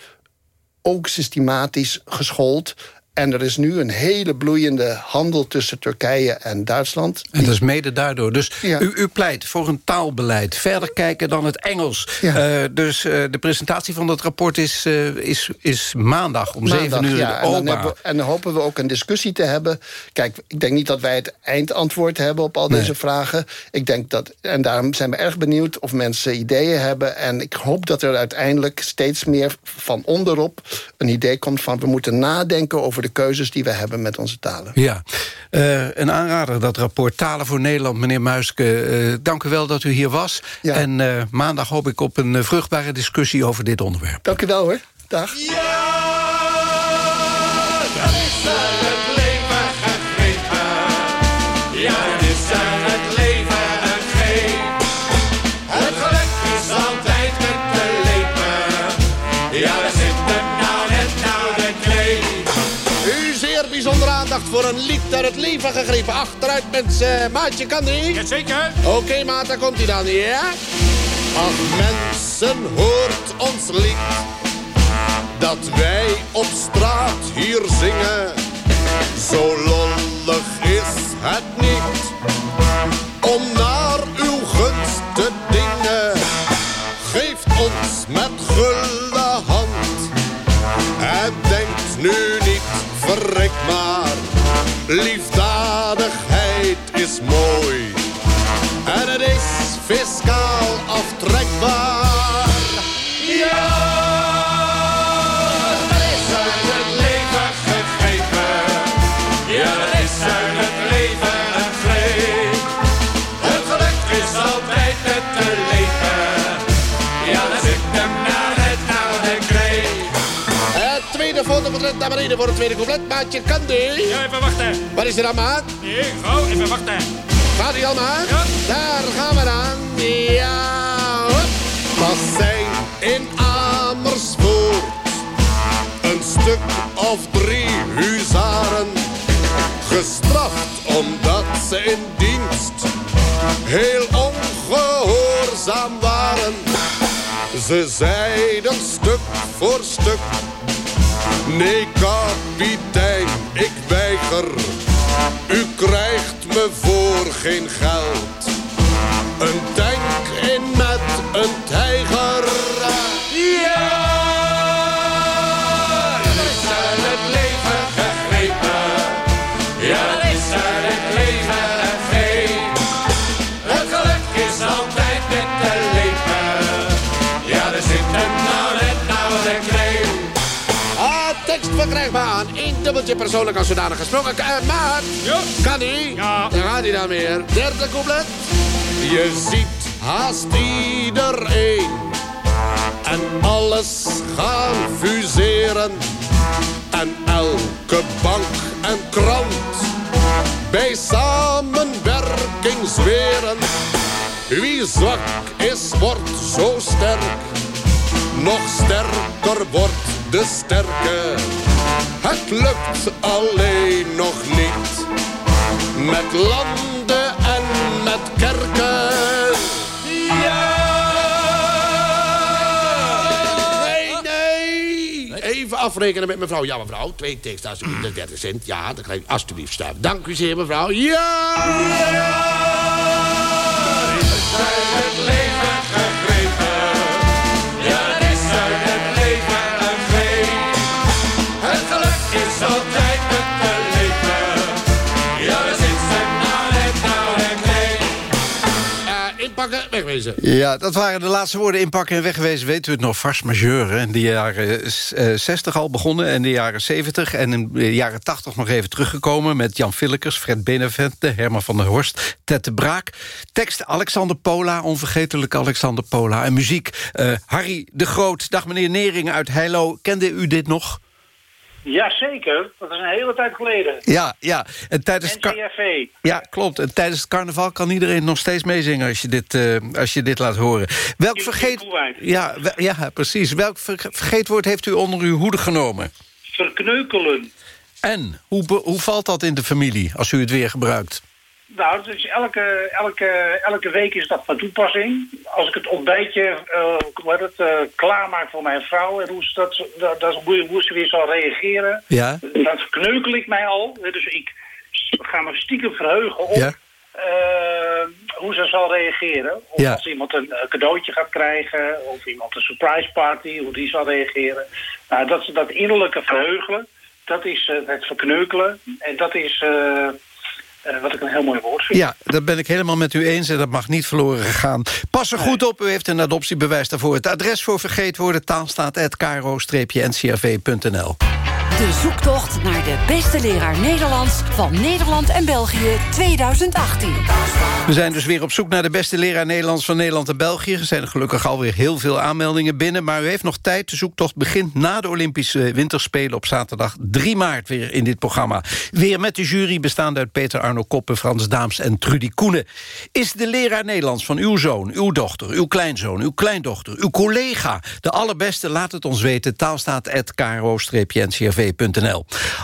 ook systematisch geschoold. En er is nu een hele bloeiende handel tussen Turkije en Duitsland. En dat is mede daardoor. Dus Ja. u, u pleit voor een taalbeleid. Verder kijken dan het Engels. Ja. Eh, dus eh, de presentatie van dat rapport is, eh, is, is maandag om Maandag, 7 uur ja, in en, de dan hebben we- en dan hopen we ook een discussie te hebben. Kijk, ik denk niet dat wij het eindantwoord hebben op al Nee. deze vragen. Ik denk dat, en daarom zijn we erg benieuwd of mensen ideeën hebben. En ik hoop dat er uiteindelijk steeds meer van onderop een idee komt van... we moeten nadenken over de keuzes die we hebben met onze talen. Ja, Eh, een aanrader, dat rapport Talen voor Nederland. Meneer Muiske, eh, dank u wel dat u hier was. En eh, maandag hoop ik op een vruchtbare discussie over dit onderwerp. Dank u wel hoor. Dag. Dat aandacht voor een lied uit het leven gegrepen. Achteruit mensen. Maatje, kan die? Jazeker. Oké, maat, daar komt hij dan, ja? Ach, mensen, hoort ons lied. Dat wij op straat hier zingen. Zo lollig is het niet. Om naar uw gunst te dingen. Geeft ons met gulle hand. En denkt nu niet, verrek maar. Liefdadigheid is mooi. En het is fiscaal fotoportret naar beneden voor het tweede couplet. Maatje, kan die? Ja, even wachten. Waar is er dan, maat? Nee, gauw, even wachten. Gaat hij al, maat? Daar gaan we dan. Ja, hop. Was zij in Amersfoort een stuk of drie huzaren gestraft omdat ze in dienst heel ongehoorzaam waren. Ze zeiden stuk voor stuk, nee kapitein, ik weiger. U krijgt me voor geen geld. Een tank dubbeltje persoonlijk als zodanig gesproken. Uh, maat, kan ie? Ja. Daar gaat hij dan weer. Derde couplet. Je ziet haast iedereen. En alles gaan fuseren. En elke bank en krant bij samenwerking zweren. Wie zwak is, wordt zo sterk. Nog sterker wordt de sterke. Het lukt alleen nog niet. Met landen en met kerken. Ja! Nee, nee! Even afrekenen met mevrouw. Ja, mevrouw. Twee alsjeblieft. De 30 cent. Ja, dan krijg ik alsjeblieft staan. Dank u zeer, mevrouw. Ja! het leven wegwezen. Ja, dat waren de laatste woorden inpakken en wegwezen. Weet u het nog, vars majeur. In de jaren eh, 60 al begonnen en de jaren 70. En in de jaren 80 nog even teruggekomen... met Jan Villekers, Fred Benevente, Herman van der Horst... Ted de Braak. Tekst Alexander Pola, onvergetelijk Alexander Pola. En muziek eh, Harry de Groot. Dag meneer Nering uit Heilo. Kende u dit nog? Jazeker, dat is een hele tijd geleden. Ja, ja. En tijdens kar- NCRV. ja, klopt. En tijdens het carnaval kan iedereen nog steeds meezingen... als je dit, eh, als je dit laat horen. Welk vergeet... Ja, wel- ja, precies. Welk ver- vergeetwoord heeft u onder uw hoede genomen? Verkneukelen. En, hoe, hoe valt dat in de familie als u het weer gebruikt? Nou, is elke, elke, elke week is dat van toepassing. Als ik het ontbijtje eh, hoe heet het, eh, klaarmaak voor mijn vrouw... en hoe ze, dat, dat, dat, hoe, hoe ze weer zal reageren... Ja? dan verkneukel ik mij al. Dus ik ga me stiekem verheugen op... Ja. eh, hoe ze zal reageren. Of Ja. als iemand een eh, cadeautje gaat krijgen... of iemand een surprise party, hoe die zal reageren. Nou, dat, dat innerlijke verheugelen, dat is eh, het verkneukelen. En dat is... eh, wat ik een heel mooi woord vind. Ja, dat ben ik helemaal met u eens en dat mag niet verloren gaan. Pas er goed op, u heeft een adoptiebewijs daarvoor. Het adres voor vergeetwoorden taalstaat.kro-ncrv.nl De zoektocht naar de beste leraar Nederlands van Nederland en België 2018. We zijn dus weer op zoek naar de beste leraar Nederlands van Nederland en België. Er zijn gelukkig alweer heel veel aanmeldingen binnen... maar u heeft nog tijd. De zoektocht begint na de Olympische Winterspelen... op zaterdag 3 maart weer in dit programma. Weer met de jury bestaande uit Peter Arno Koppen... Frans Daams en Trudy Koenen. Is de leraar Nederlands van uw zoon, uw dochter... uw kleinzoon, uw kleindochter, uw collega... de allerbeste, laat het ons weten...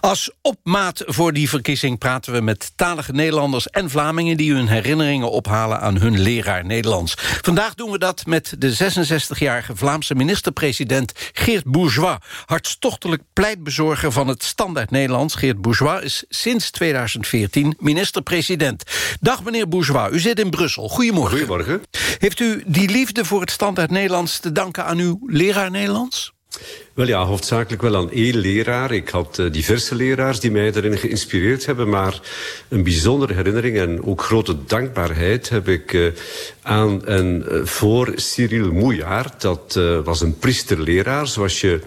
Als opmaat voor die verkiezing praten we met talige Nederlanders en Vlamingen... die hun herinneringen ophalen aan hun leraar Nederlands. Vandaag doen we dat met de 66-jarige Vlaamse minister-president Geert Bourgeois. Hartstochtelijk pleitbezorger van het standaard Nederlands. Geert Bourgeois is sinds 2014 minister-president. Dag meneer Bourgeois, u zit in Brussel. Goedemorgen. Goedemorgen. Heeft u die liefde voor het standaard Nederlands te danken aan uw leraar Nederlands? Wel ja, hoofdzakelijk wel aan één leraar. Ik had eh, diverse leraars die mij daarin geïnspireerd hebben. Maar een bijzondere herinnering en ook grote dankbaarheid heb ik eh, aan en eh, voor Cyril Mouillard. Dat was een priesterleraar, zoals je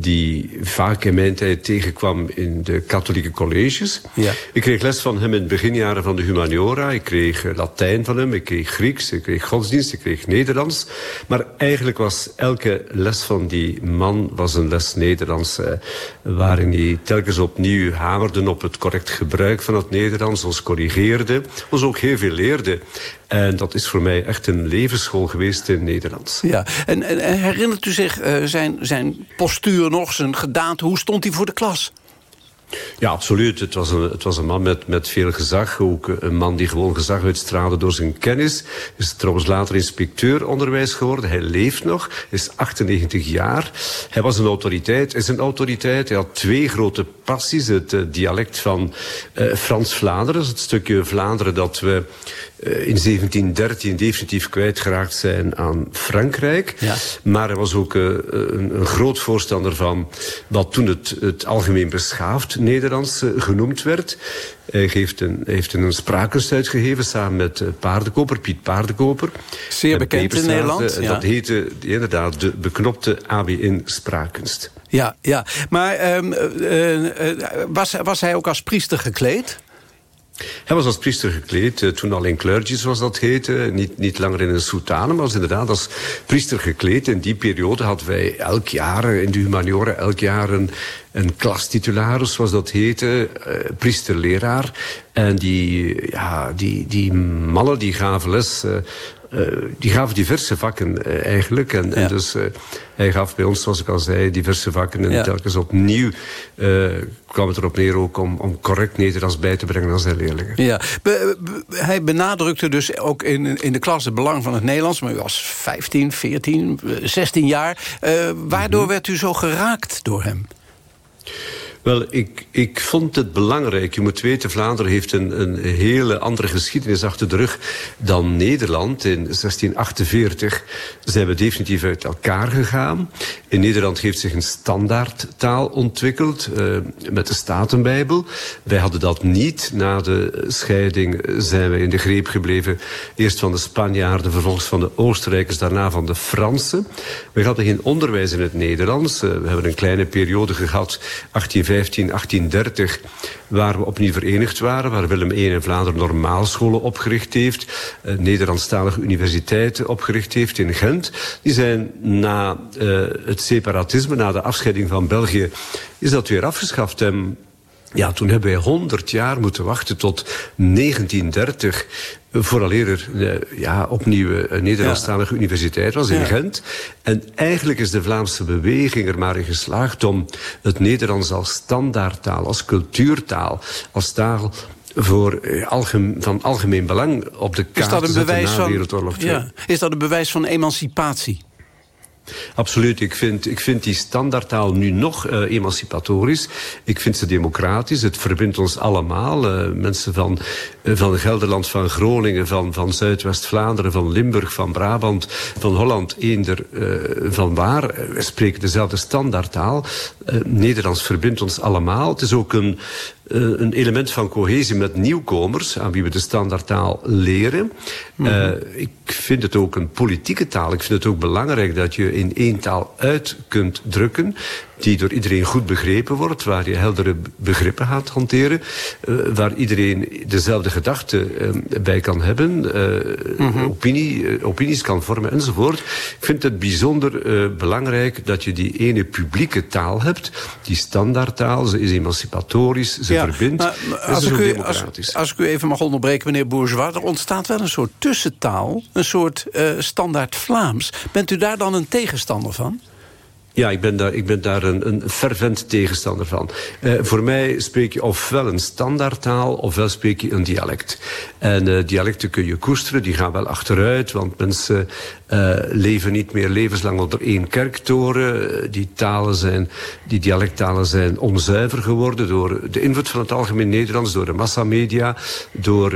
die vaak in mijn tijd tegenkwam in de katholieke colleges. Ja. Ik kreeg les van hem in de beginjaren van de humaniora. Ik kreeg eh, Latijn van hem, ik kreeg Grieks, ik kreeg godsdienst, ik kreeg Nederlands. Maar eigenlijk was elke les van die man was een les Nederlands. eh, waarin hij telkens opnieuw hamerde op het correct gebruik van het Nederlands. Ons corrigeerde, ons ook heel veel leerde. En dat is voor mij echt een levensschool geweest in Nederlands. Ja, en, en, herinnert u zich eh, zijn, zijn postuur nog, zijn gedaante? Hoe stond hij voor de klas? Ja, absoluut. Het was een, het was een man met, met veel gezag. Ook een man die gewoon gezag uitstraalde door zijn kennis. Is trouwens later inspecteur onderwijs geworden. Hij leeft nog, is 98 jaar. Hij was een autoriteit, is een autoriteit. Hij had twee grote passies. Het eh, dialect van eh, Frans-Vlaanderen. Het stukje Vlaanderen dat we in 1713 definitief kwijtgeraakt zijn aan Frankrijk. Ja. Maar hij was ook eh, een, een groot voorstander van wat toen het, het algemeen beschaafd Nederlands eh, genoemd werd. Hij heeft een, heeft een spraakkunst uitgegeven samen met eh, Paardenkoper, Piet Paardenkoper. Zeer En bekend in Nederland, eh, ja. Dat heette inderdaad de beknopte ABN spraakkunst. Ja, ja. maar ehm, eh, eh, was, was hij ook als priester gekleed? Hij was als priester gekleed, eh, toen al in kleurtjes zoals dat heette. Niet, niet langer in een soutane, maar was inderdaad als priester gekleed. In die periode hadden wij elk jaar eh, in de humaniora elk jaar een, een klastitularis, zoals dat heette, uh, priester-leraar. En die, ja, die, die mannen die gaven les uh, die gaven diverse vakken uh, eigenlijk. En, ja. en dus uh, hij gaf bij ons, zoals ik al zei, diverse vakken. En ja. telkens opnieuw kwam het erop neer ook om, om correct Nederlands bij te brengen aan zijn leerlingen. Ja. Be, be, hij benadrukte dus ook in, in de klas het belang van het Nederlands. Maar u was 15, 14, 16 jaar. waardoor mm -hmm. werd u zo geraakt door hem? Wel, ik, ik vond het belangrijk. Je moet weten, Vlaanderen heeft een, een hele andere geschiedenis achter de rug dan Nederland. In 1648 zijn we definitief uit elkaar gegaan. In Nederland heeft zich een standaardtaal ontwikkeld uh, met de Statenbijbel. Wij hadden dat niet. Na de scheiding zijn we in de greep gebleven. Eerst van de Spanjaarden, vervolgens van de Oostenrijkers, daarna van de Fransen. We hadden geen onderwijs in het Nederlands. Uh, we hebben een kleine periode gehad, 18 15, 1830, waar we opnieuw verenigd waren, waar Willem I in Vlaanderen normaalscholen opgericht heeft, uh, Nederlandstalige universiteiten opgericht heeft in Gent. Die zijn na uh, het separatisme, na de afscheiding van België, is dat weer afgeschaft. En ja, toen hebben wij 100 jaar moeten wachten tot 1930 vooraleer er uh, ja, opnieuw een Nederlandstalige ja. universiteit was in ja. Gent. En eigenlijk is de Vlaamse beweging er maar in geslaagd om het Nederlands als standaardtaal, als cultuurtaal, als taal voor algemeen, van algemeen belang op de kaart is dat een bewijs van, Wereldoorlog ja. Is dat een bewijs van emancipatie? Absoluut. Ik vind, ik vind die standaardtaal nu nog uh, emancipatorisch. Ik vind ze democratisch. Het verbindt ons allemaal. Uh, mensen van, uh, van Gelderland, van Groningen, van, van Zuidwest-Vlaanderen, van Limburg, van Brabant, van Holland, eender van waar. Spreken dezelfde standaardtaal. Nederlands verbindt ons allemaal. Het is ook een, een element van cohesie met nieuwkomers... aan wie we de standaardtaal leren. Mm -hmm. uh, ik vind het ook een politieke taal. Ik vind het ook belangrijk dat je in één taal uit kunt drukken die door iedereen goed begrepen wordt, waar je heldere begrippen gaat hanteren, uh, waar iedereen dezelfde gedachten uh, bij kan hebben, mm -hmm. opinie, opinies kan vormen enzovoort. Ik vind het bijzonder belangrijk dat je die ene publieke taal hebt, die standaardtaal, ze is emancipatorisch, ze ja, verbindt, maar, maar als, ik u, als, als ik u even mag onderbreken, meneer Bourgeois, er ontstaat wel een soort tussentaal, een soort standaard Vlaams. Bent u daar dan een tegenstander van? Ja, ik ben daar, ik ben daar een, een fervent tegenstander van. Uh, voor mij spreek je ofwel een standaardtaal, ofwel spreek je een dialect. En uh, dialecten kun je koesteren, die gaan wel achteruit, want mensen uh, leven niet meer levenslang onder één kerktoren. Die talen zijn, die dialecttalen zijn onzuiver geworden door de invloed van het algemeen Nederlands, door de massamedia, door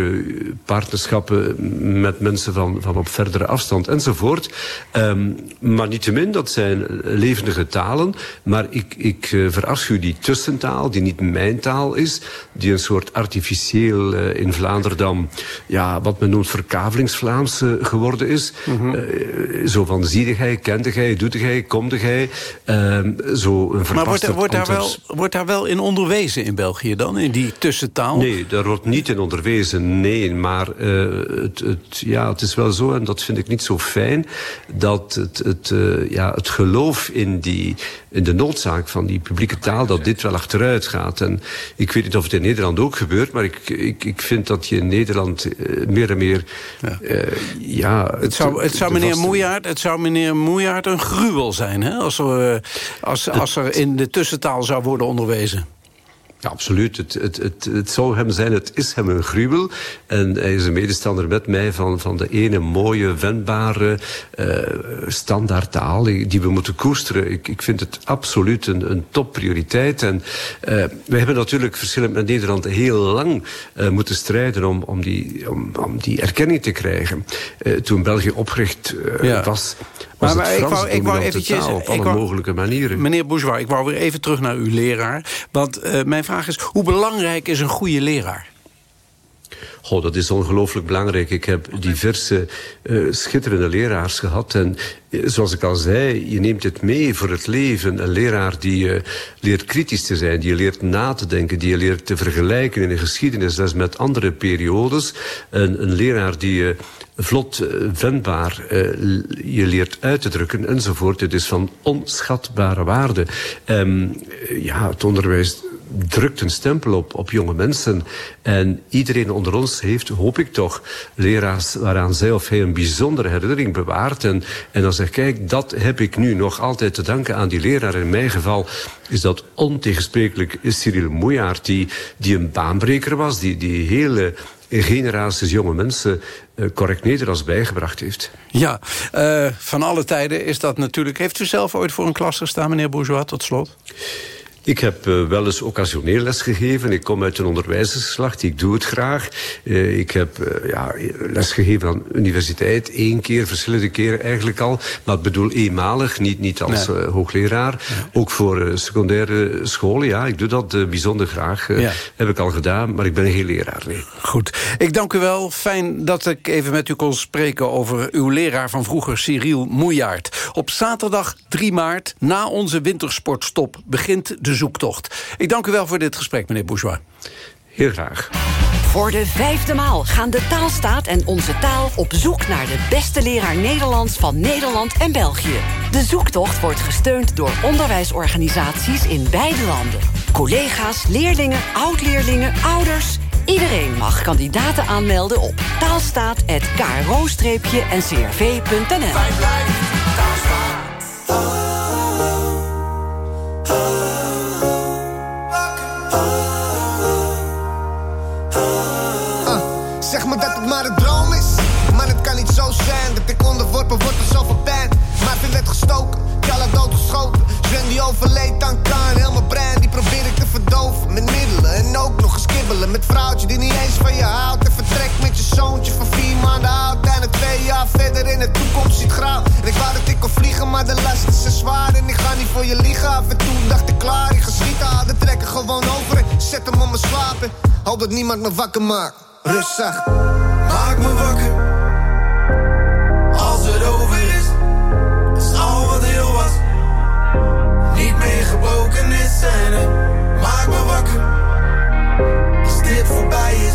partnerschappen met mensen van, van op verdere afstand enzovoort. Um, maar niettemin, dat zijn levende talen. Maar ik, ik uh, verafschuw die tussentaal, die niet mijn taal is. Die een soort artificieel uh, in Vlaanderen ja, wat men noemt verkavelingsvlaams uh, geworden is. Mm -hmm. zo van ziede gij, kende gij, doet gij, komde gij. Ehm, zo een maar wordt, wordt, daar wel, wordt daar wel in onderwezen in België dan, in die tussentaal? Nee, daar wordt niet in onderwezen, nee. Maar het, het, ja, het is wel zo, en dat vind ik niet zo fijn... dat het, het, ja, het geloof in die, in de noodzaak van die publieke taal... dat dit wel achteruit gaat. En ik weet niet of het in Nederland ook gebeurt... maar ik, ik, ik vind dat je in Nederland uh, meer en meer... Ja, uh, ja het, zou, het, zou meneer Moejaard, het zou meneer Moejaard een gruwel zijn... Hè? Als, er, als, als er in de tussentaal zou worden onderwezen. Ja, absoluut. Het, het, het, het zou hem zijn, het is hem een gruwel. En hij is een medestander met mij van, van de ene mooie, wendbare uh, standaardtaal die we moeten koesteren. Ik, ik vind het absoluut een, een topprioriteit. En uh, we hebben natuurlijk verschillend met Nederland heel lang uh, moeten strijden om, om, die, om, om die erkenning te krijgen. toen België opgericht ja. was, maar, maar ik wou, ik wou eventjes, op alle wou, mogelijke manieren. Meneer Bourgeois, ik wou weer even terug naar uw leraar. Want uh, mijn vraag is, hoe belangrijk is een goede leraar? Oh, dat is ongelooflijk belangrijk. Ik heb diverse uh, schitterende leraars gehad. En uh, zoals ik al zei, je neemt het mee voor het leven. Een leraar die uh, leert kritisch te zijn, die je leert na te denken... die je leert te vergelijken in de geschiedenis, dat is met andere periodes. Een, een leraar die je vlot wendbaar je leert uit te drukken enzovoort. Het is van onschatbare waarde. Um, ja, het onderwijs drukt een stempel op, op jonge mensen. En iedereen onder ons heeft, hoop ik toch, leraars waaraan zij of hij een bijzondere herinnering bewaart. En, en dan zegt, kijk, dat heb ik nu nog altijd te danken aan die leraar. In mijn geval is dat ontegensprekelijk Cyril Moejaert, die, die een baanbreker was, die, die hele generaties jonge mensen uh, correct Nederlands bijgebracht heeft. Ja, uh, van alle tijden is dat natuurlijk... Heeft u zelf ooit voor een klas gestaan, meneer Bourgeois, tot slot? Ik heb uh, wel eens occasioneel les gegeven. Ik kom uit een onderwijzersgeslacht, ik doe het graag. Uh, ik heb uh, ja, les gegeven aan de universiteit, één keer, verschillende keren eigenlijk al. Maar ik bedoel eenmalig, niet, niet als nee. hoogleraar. Ja. Ook voor secundaire scholen, ja, ik doe dat bijzonder graag. Ja. Heb ik al gedaan, maar ik ben geen leraar, nee. Goed, ik dank u wel. Fijn dat ik even met u kon spreken over uw leraar van vroeger, Cyril Moejaert. Op zaterdag 3 maart, na onze wintersportstop, begint de zoektocht. Ik dank u wel voor dit gesprek, meneer Bourgeois. Heel graag. Voor de vijfde maal gaan de taalstaat en onze taal op zoek naar de beste leraar Nederlands van Nederland en België. De zoektocht wordt gesteund door onderwijsorganisaties in beide landen. Collega's, leerlingen, oud-leerlingen, ouders. Iedereen mag kandidaten aanmelden op taalstaat.kro-ncrv.nl. zo zijn dat ik onderworpen word aan zoveel pijn. Maar veel werd gestoken, Kalla doodgeschoten. Sven die overleed dan kan, heel mijn brein die probeer ik te verdoven. Met middelen en ook nog eens kibbelen. Met vrouwtje die niet eens van je houdt. En vertrek met je zoontje van vier maanden oud. En het twee jaar verder in de toekomst ziet grauw. En ik wou dat ik kon vliegen, maar de last is te zwaar. En ik ga niet voor je liegen. Af en toe dacht ik klaar, je geschieten hadden trekken gewoon over. En zet hem op mijn slapen. Hoop dat niemand me wakker maakt. Rustig. Maak me wakker. Maak me wakker. Als dit voorbij is,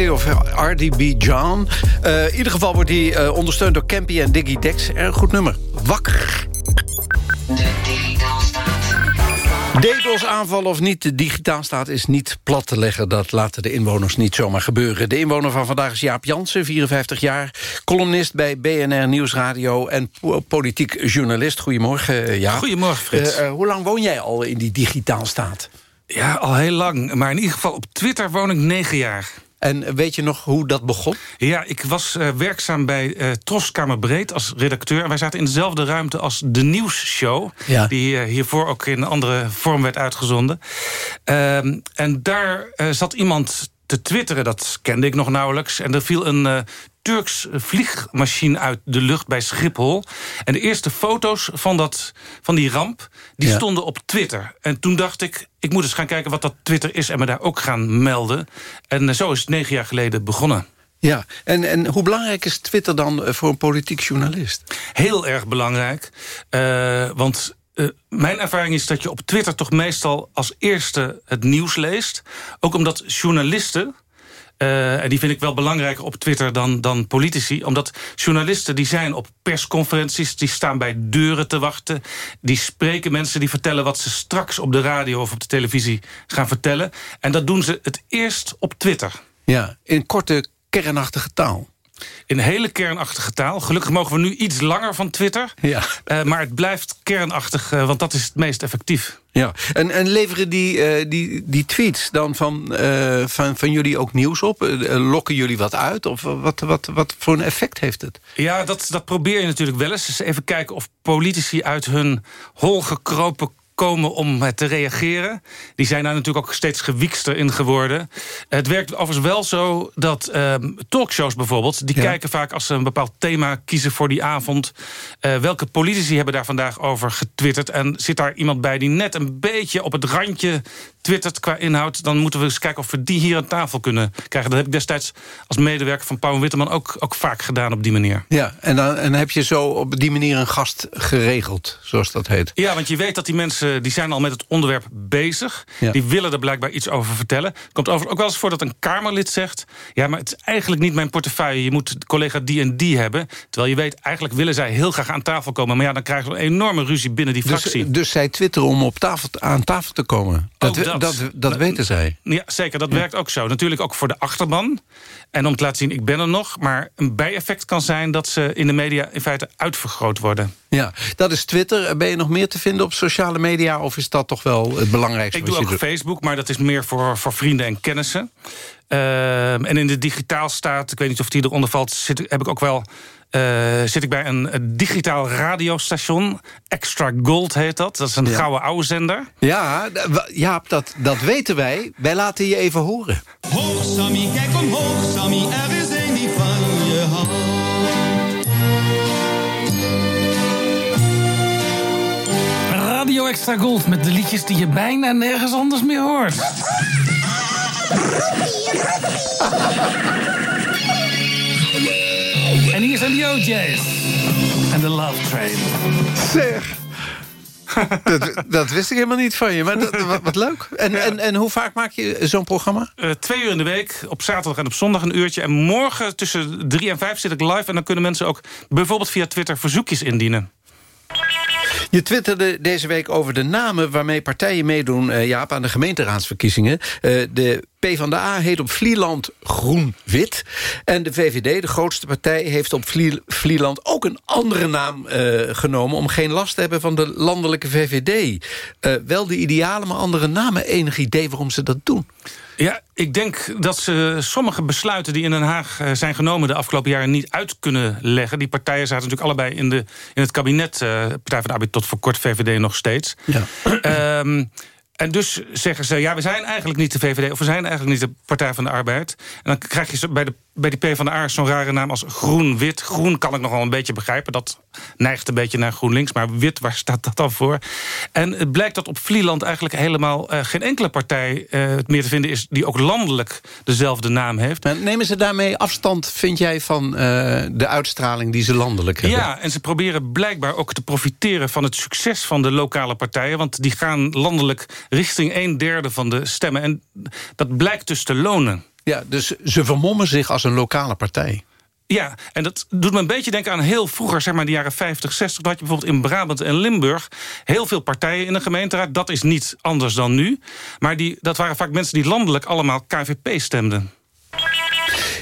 of RDB John. Eh, in ieder geval wordt hij eh, ondersteund door Campy en Diggy Dex. En een goed nummer, wakker. DDoS aanval of niet, de digitaal staat is niet plat te leggen. Dat laten de inwoners niet zomaar gebeuren. De inwoner van vandaag is Jaap Jansen, 54 jaar. Columnist bij BNR Nieuwsradio en politiek journalist. Goedemorgen, eh, Jaap. Goedemorgen, Frits. Hoe lang woon jij al in die digitaal staat? Ja, al heel lang. Maar in ieder geval op Twitter woon ik negen jaar. En weet je nog hoe dat begon? Ja, ik was eh, werkzaam bij eh Troskamer Breed als redacteur. En wij zaten in dezelfde ruimte als de Nieuwsshow... Ja. die eh, hiervoor ook in een andere vorm werd uitgezonden. Ehm, en daar zat iemand te twitteren, dat kende ik nog nauwelijks. En er viel een Turks vliegmachine uit de lucht bij Schiphol. En de eerste foto's van, dat, van die ramp, die Ja. stonden op Twitter. En toen dacht ik, ik moet eens gaan kijken wat dat Twitter is... en me daar ook gaan melden. En eh, zo is het negen jaar geleden begonnen. Ja, en, en hoe belangrijk is Twitter dan eh, voor een politiek journalist? Heel erg belangrijk. eh, want mijn ervaring is dat je op Twitter toch meestal als eerste het nieuws leest. Ook omdat journalisten... eh, en die vind ik wel belangrijker op Twitter dan, dan politici. Omdat journalisten die zijn op persconferenties... die staan bij deuren te wachten. Die spreken mensen die vertellen wat ze straks op de radio... of op de televisie gaan vertellen. En dat doen ze het eerst op Twitter. Ja, in korte, kernachtige taal. In hele kernachtige taal. Gelukkig mogen we nu iets langer van Twitter. Ja. Eh, maar het blijft kernachtig, eh, want dat is het meest effectief. Ja, en, en leveren die, eh, die, die tweets dan van, van, van jullie ook nieuws op? Lokken jullie wat uit? Of wat, wat, wat voor een effect heeft het? Ja, dat, dat probeer je natuurlijk wel eens. Dus even kijken of politici uit hun hol gekropen komen om eh, te reageren. Die zijn daar natuurlijk ook steeds gewiekster in geworden. Het werkt overigens wel zo dat ehm, talkshows bijvoorbeeld... die Ja. kijken vaak als ze een bepaald thema kiezen voor die avond... eh, welke politici hebben daar vandaag over getwitterd... en zit daar iemand bij die net een beetje op het randje twittert qua inhoud... dan moeten we eens kijken of we die hier aan tafel kunnen krijgen. Dat heb ik destijds als medewerker van Pauw en Witteman... ook, ook vaak gedaan op die manier. Ja, en dan en heb je zo op die manier een gast geregeld, zoals dat heet. Ja, want je weet dat die mensen die zijn al met het onderwerp bezig. Ja. Die willen er blijkbaar iets over vertellen. Komt over, ook wel eens voor dat een Kamerlid zegt... ja, maar het is eigenlijk niet mijn portefeuille. Je moet collega die en die hebben. Terwijl je weet, eigenlijk willen zij heel graag aan tafel komen. Maar ja, dan krijgen we een enorme ruzie binnen die Dus, fractie. dus zij twitteren om op tafel, aan tafel te komen. Dat, dat. dat, dat, weten zij. Ja, zeker. Dat werkt ook zo. Natuurlijk ook voor de achterban. En om te laten zien, ik ben er nog. Maar een bijeffect kan zijn dat ze in de media in feite uitvergroot worden. Ja, dat is Twitter. Ben je nog meer te vinden op sociale media... of is dat toch wel het belangrijkste Ik doe ook doet? Facebook, maar dat is meer voor, voor vrienden en kennissen. Ehm, en in de digitaalstaat, ik weet niet of die eronder valt... Zit, heb ik ook wel, eh, zit ik bij een, digitaal radiostation. Extra Gold heet dat. Dat is een Ja. gouden oude zender. Ja, Jaap, dat, dat weten wij. Wij laten je even horen. Hoog Sammy, kijk omhoog Sammy, er is een die van je houdt. Radio Extra Gold met de liedjes die je bijna nergens anders meer hoort. En hier zijn de OJ's. En de Love Train. Zeg. (laughs) dat, dat wist ik helemaal niet van je, maar dat, wat, wat leuk. En, en, en hoe vaak maak je zo'n programma? Eh, twee uur in de week, op zaterdag en op zondag een uurtje. En morgen tussen drie en vijf zit ik live. En dan kunnen mensen ook bijvoorbeeld via Twitter verzoekjes indienen. Je twitterde deze week over de namen waarmee partijen meedoen... eh, Jaap, aan de gemeenteraadsverkiezingen. Eh, de PvdA heet op Vlieland groen-wit. En de VVD, de grootste partij, heeft op Vlie- Vlieland... ook een andere naam eh, genomen... om geen last te hebben van de landelijke VVD. Eh, wel de ideale, maar andere namen. Enig idee waarom ze dat doen? Ja, ik denk dat ze sommige besluiten die in Den Haag eh, zijn genomen... de afgelopen jaren niet uit kunnen leggen. Die partijen zaten natuurlijk allebei in, de, in het kabinet. eh, Partij van de Arbeid tot voor kort VVD nog steeds. Ja. Ehm, en dus zeggen ze, ja, we zijn eigenlijk niet de VVD... of we zijn eigenlijk niet de Partij van de Arbeid. En dan krijg je bij, de, bij die PvdA zo'n rare naam als groen-wit. Groen kan ik nog wel een beetje begrijpen. Dat neigt een beetje naar GroenLinks. Maar wit, waar staat dat dan voor? En het blijkt dat op Vlieland eigenlijk helemaal... eh, geen enkele partij eh, het meer te vinden is... die ook landelijk dezelfde naam heeft. Maar nemen ze daarmee afstand, vind jij, van eh, de uitstraling die ze landelijk hebben? Ja, en ze proberen blijkbaar ook te profiteren van het succes van de lokale partijen. Want die gaan landelijk richting een derde van de stemmen. En dat blijkt dus te lonen. Ja, dus ze vermommen zich als een lokale partij. Ja, en dat doet me een beetje denken aan heel vroeger, zeg maar de jaren 50, 60. Dat had je bijvoorbeeld in Brabant en Limburg heel veel partijen in de gemeenteraad. Dat is niet anders dan nu. Maar die, dat waren vaak mensen die landelijk allemaal KVP stemden.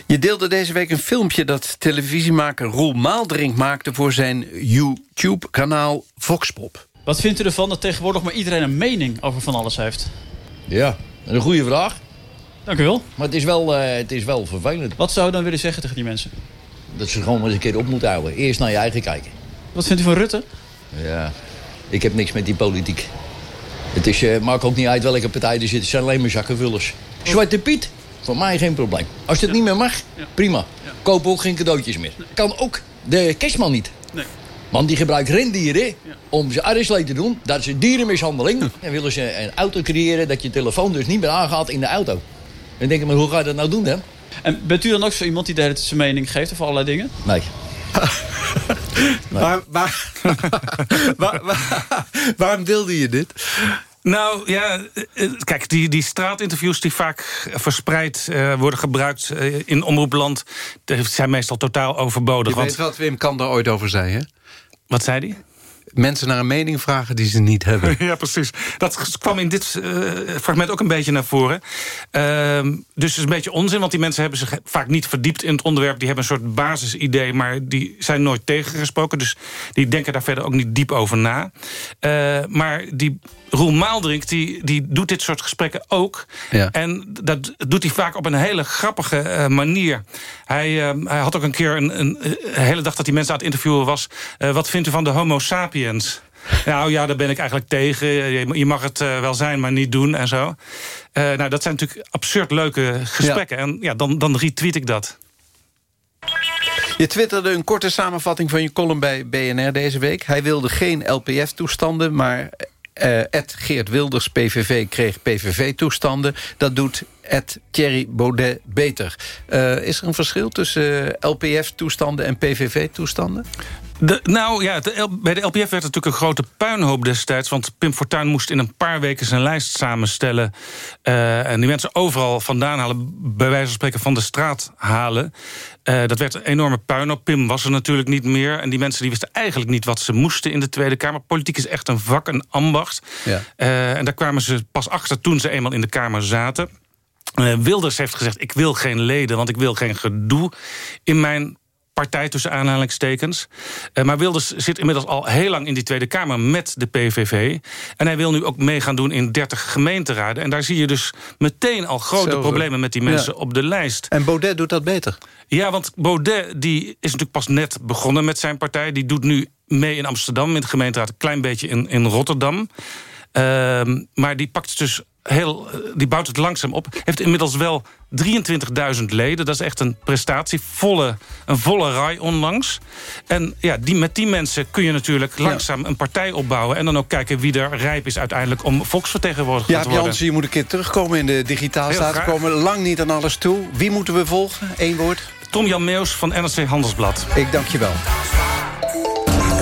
Je deelde deze week een filmpje dat televisiemaker Roel Maaldrink maakte... voor zijn YouTube-kanaal Voxpop. Wat vindt u ervan dat tegenwoordig maar iedereen een mening over van alles heeft? Ja, een goede vraag. Dank u wel. Maar het is wel, eh, het is wel vervelend. Wat zou u dan willen zeggen tegen die mensen? Dat ze gewoon eens een keer op moeten houden. Eerst naar je eigen kijken. Wat vindt u van Rutte? Ja, ik heb niks met die politiek. Het is, eh, maakt ook niet uit welke partij er zit. Het zijn alleen maar zakkenvullers. Zwarte Piet, voor mij geen probleem. Als het niet meer mag, prima. Koop ook geen cadeautjes meer. Kan ook de kerstman niet. Nee. Want die gebruikt rendieren om ze arreslee te doen. Dat is dierenmishandeling. En willen ze een auto creëren dat je telefoon dus niet meer aangaat in de auto. Dan denk ik, maar hoe ga je dat nou doen dan? En bent u dan ook zo iemand die de hele tijd zijn mening geeft over allerlei dingen? Nee. (laughs) Waar, waar, (laughs) waar- waar- waarom wilde je dit? Nou ja, eh, eh, kijk, die, die straatinterviews die vaak verspreid eh, worden gebruikt in omroepland... die zijn meestal totaal overbodig. Je want, weet wat Wim Kan daar ooit over zei, hè? Wat zei hij? Mensen naar een mening vragen die ze niet hebben. (laughs) Ja, precies. Dat kwam in dit eh, fragment ook een beetje naar voren. Ehm, dus het is een beetje onzin, want die mensen hebben zich vaak niet verdiept in het onderwerp. Die hebben een soort basisidee, maar die zijn nooit tegengesproken. Dus die denken daar verder ook niet diep over na. Eh, maar die Roel Maaldrink, die, die doet dit soort gesprekken ook. Ja. En dat doet hij vaak op een hele grappige eh, manier. Hij, eh, hij had ook een keer een, een, een hele dag dat hij mensen aan het interviewen was. Eh, wat vindt u van de homo sapiens? Nou ja, daar ben ik eigenlijk tegen. Je, mag het wel zijn, maar niet doen en zo. Eh, nou, dat zijn natuurlijk absurd leuke gesprekken. En ja, dan, dan retweet ik dat. Je twitterde een korte samenvatting van je column bij BNR deze week. Hij wilde geen LPF-toestanden, maar Ed Geert Wilders PVV kreeg PVV-toestanden. Dat doet Ed Thierry Baudet beter. Eh, is er een verschil tussen eh, LPF-toestanden en PVV-toestanden? De, nou ja, de bij de LPF werd het natuurlijk een grote puinhoop destijds. Want Pim Fortuyn moest in een paar weken zijn lijst samenstellen. eh, en die mensen overal vandaan halen. Bij wijze van spreken van de straat halen. Eh, dat werd een enorme puinhoop. Pim was er natuurlijk niet meer. En die mensen die wisten eigenlijk niet wat ze moesten in de Tweede Kamer. Politiek is echt een vak, een ambacht. Ja. Eh, en daar kwamen ze pas achter toen ze eenmaal in de Kamer zaten. Wilders heeft gezegd, ik wil geen leden, want ik wil geen gedoe in mijn partij tussen aanhalingstekens. Eh, maar Wilders zit inmiddels al heel lang in die Tweede Kamer met de PVV. En hij wil nu ook mee gaan doen in 30 gemeenteraden. En daar zie je dus meteen al grote problemen met die mensen Ja. op de lijst. En Baudet doet dat beter. Ja, want Baudet die is natuurlijk pas net begonnen met zijn partij. Die doet nu mee in Amsterdam, in de gemeenteraad... een klein beetje in, in Rotterdam. Ehm, maar die pakt dus heel, eh, die bouwt het langzaam op. Heeft inmiddels wel 23.000 leden. Dat is echt een prestatie. Volle, een volle rij onlangs. En ja, die, met die mensen kun je natuurlijk langzaam een partij opbouwen... en dan ook kijken wie er rijp is uiteindelijk om volksvertegenwoordiger Ja, te worden. Jansen, je moet een keer terugkomen in de digitaal Heel staat. We komen lang niet aan alles toe. Wie moeten we volgen? Eén woord. Tom-Jan Meus van NRC Handelsblad. Ik dank je wel.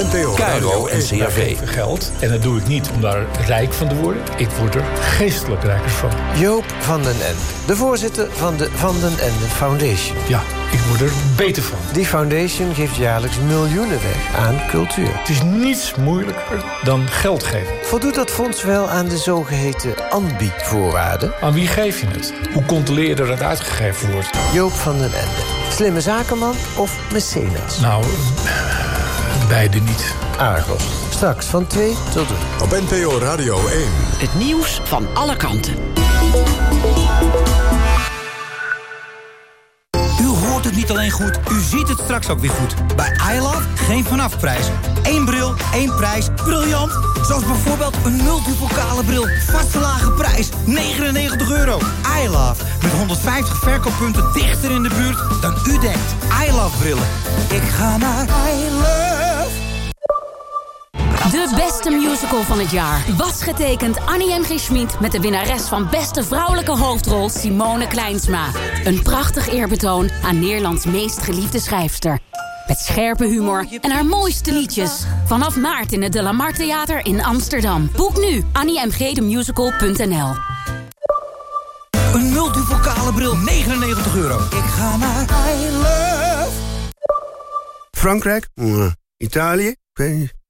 NPO en CRV. Geld. En dat doe ik niet om daar rijk van te worden. Ik word er geestelijk rijker van. Joop van den Ende, de voorzitter van de Van den Ende Foundation. Ja, ik word er beter van. Die foundation geeft jaarlijks miljoenen weg aan cultuur. Het is niets moeilijker dan geld geven. Voldoet dat fonds wel aan de zogeheten ANBI-voorwaarden? Aan wie geef je het? Hoe controleer je dat het uitgegeven wordt? Joop van den Ende, slimme zakenman of mecenas? Nou, beide niet. Argos, straks van 2 tot 3. Op NPO Radio 1. Het nieuws van alle kanten. U hoort het niet alleen goed, u ziet het straks ook weer goed. Bij iLove geen vanafprijs. Eén bril, één prijs. Briljant! Zoals bijvoorbeeld een multipokale bril. Vaste lage prijs, 99 euro. iLove, met 150 verkooppunten dichter in de buurt dan u denkt. iLove brillen. Ik ga naar iLove. De beste musical van het jaar was getekend Annie M. G. Schmid... met de winnares van beste vrouwelijke hoofdrol Simone Kleinsma. Een prachtig eerbetoon aan Nederlands meest geliefde schrijfster. Met scherpe humor en haar mooiste liedjes. Vanaf maart in het De La Mar Theater in Amsterdam. Boek nu anniemgdemusical.nl Een multipokale bril, 99 euro. Ik ga naar iLove. Frankrijk? Mwah. Italië? Ik weet niet.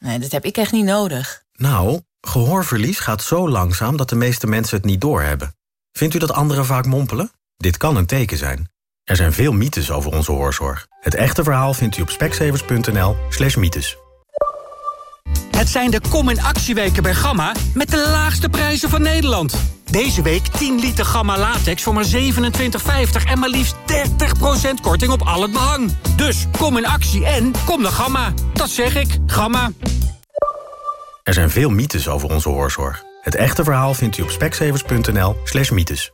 Nee, dat heb ik echt niet nodig. Nou, gehoorverlies gaat zo langzaam dat de meeste mensen het niet doorhebben. Vindt u dat anderen vaak mompelen? Dit kan een teken zijn. Er zijn veel mythes over onze hoorzorg. Het echte verhaal vindt u op specsavers.nl slash mythes. Het zijn de Kom in Actieweken bij Gamma met de laagste prijzen van Nederland. Deze week 10 liter Gamma latex voor maar 27,50 en maar liefst 30% korting op al het behang. Dus kom in actie en kom naar Gamma. Dat zeg ik, Gamma. Er zijn veel mythes over onze hoorzorg. Het echte verhaal vindt u op specsavers.nl slash mythes.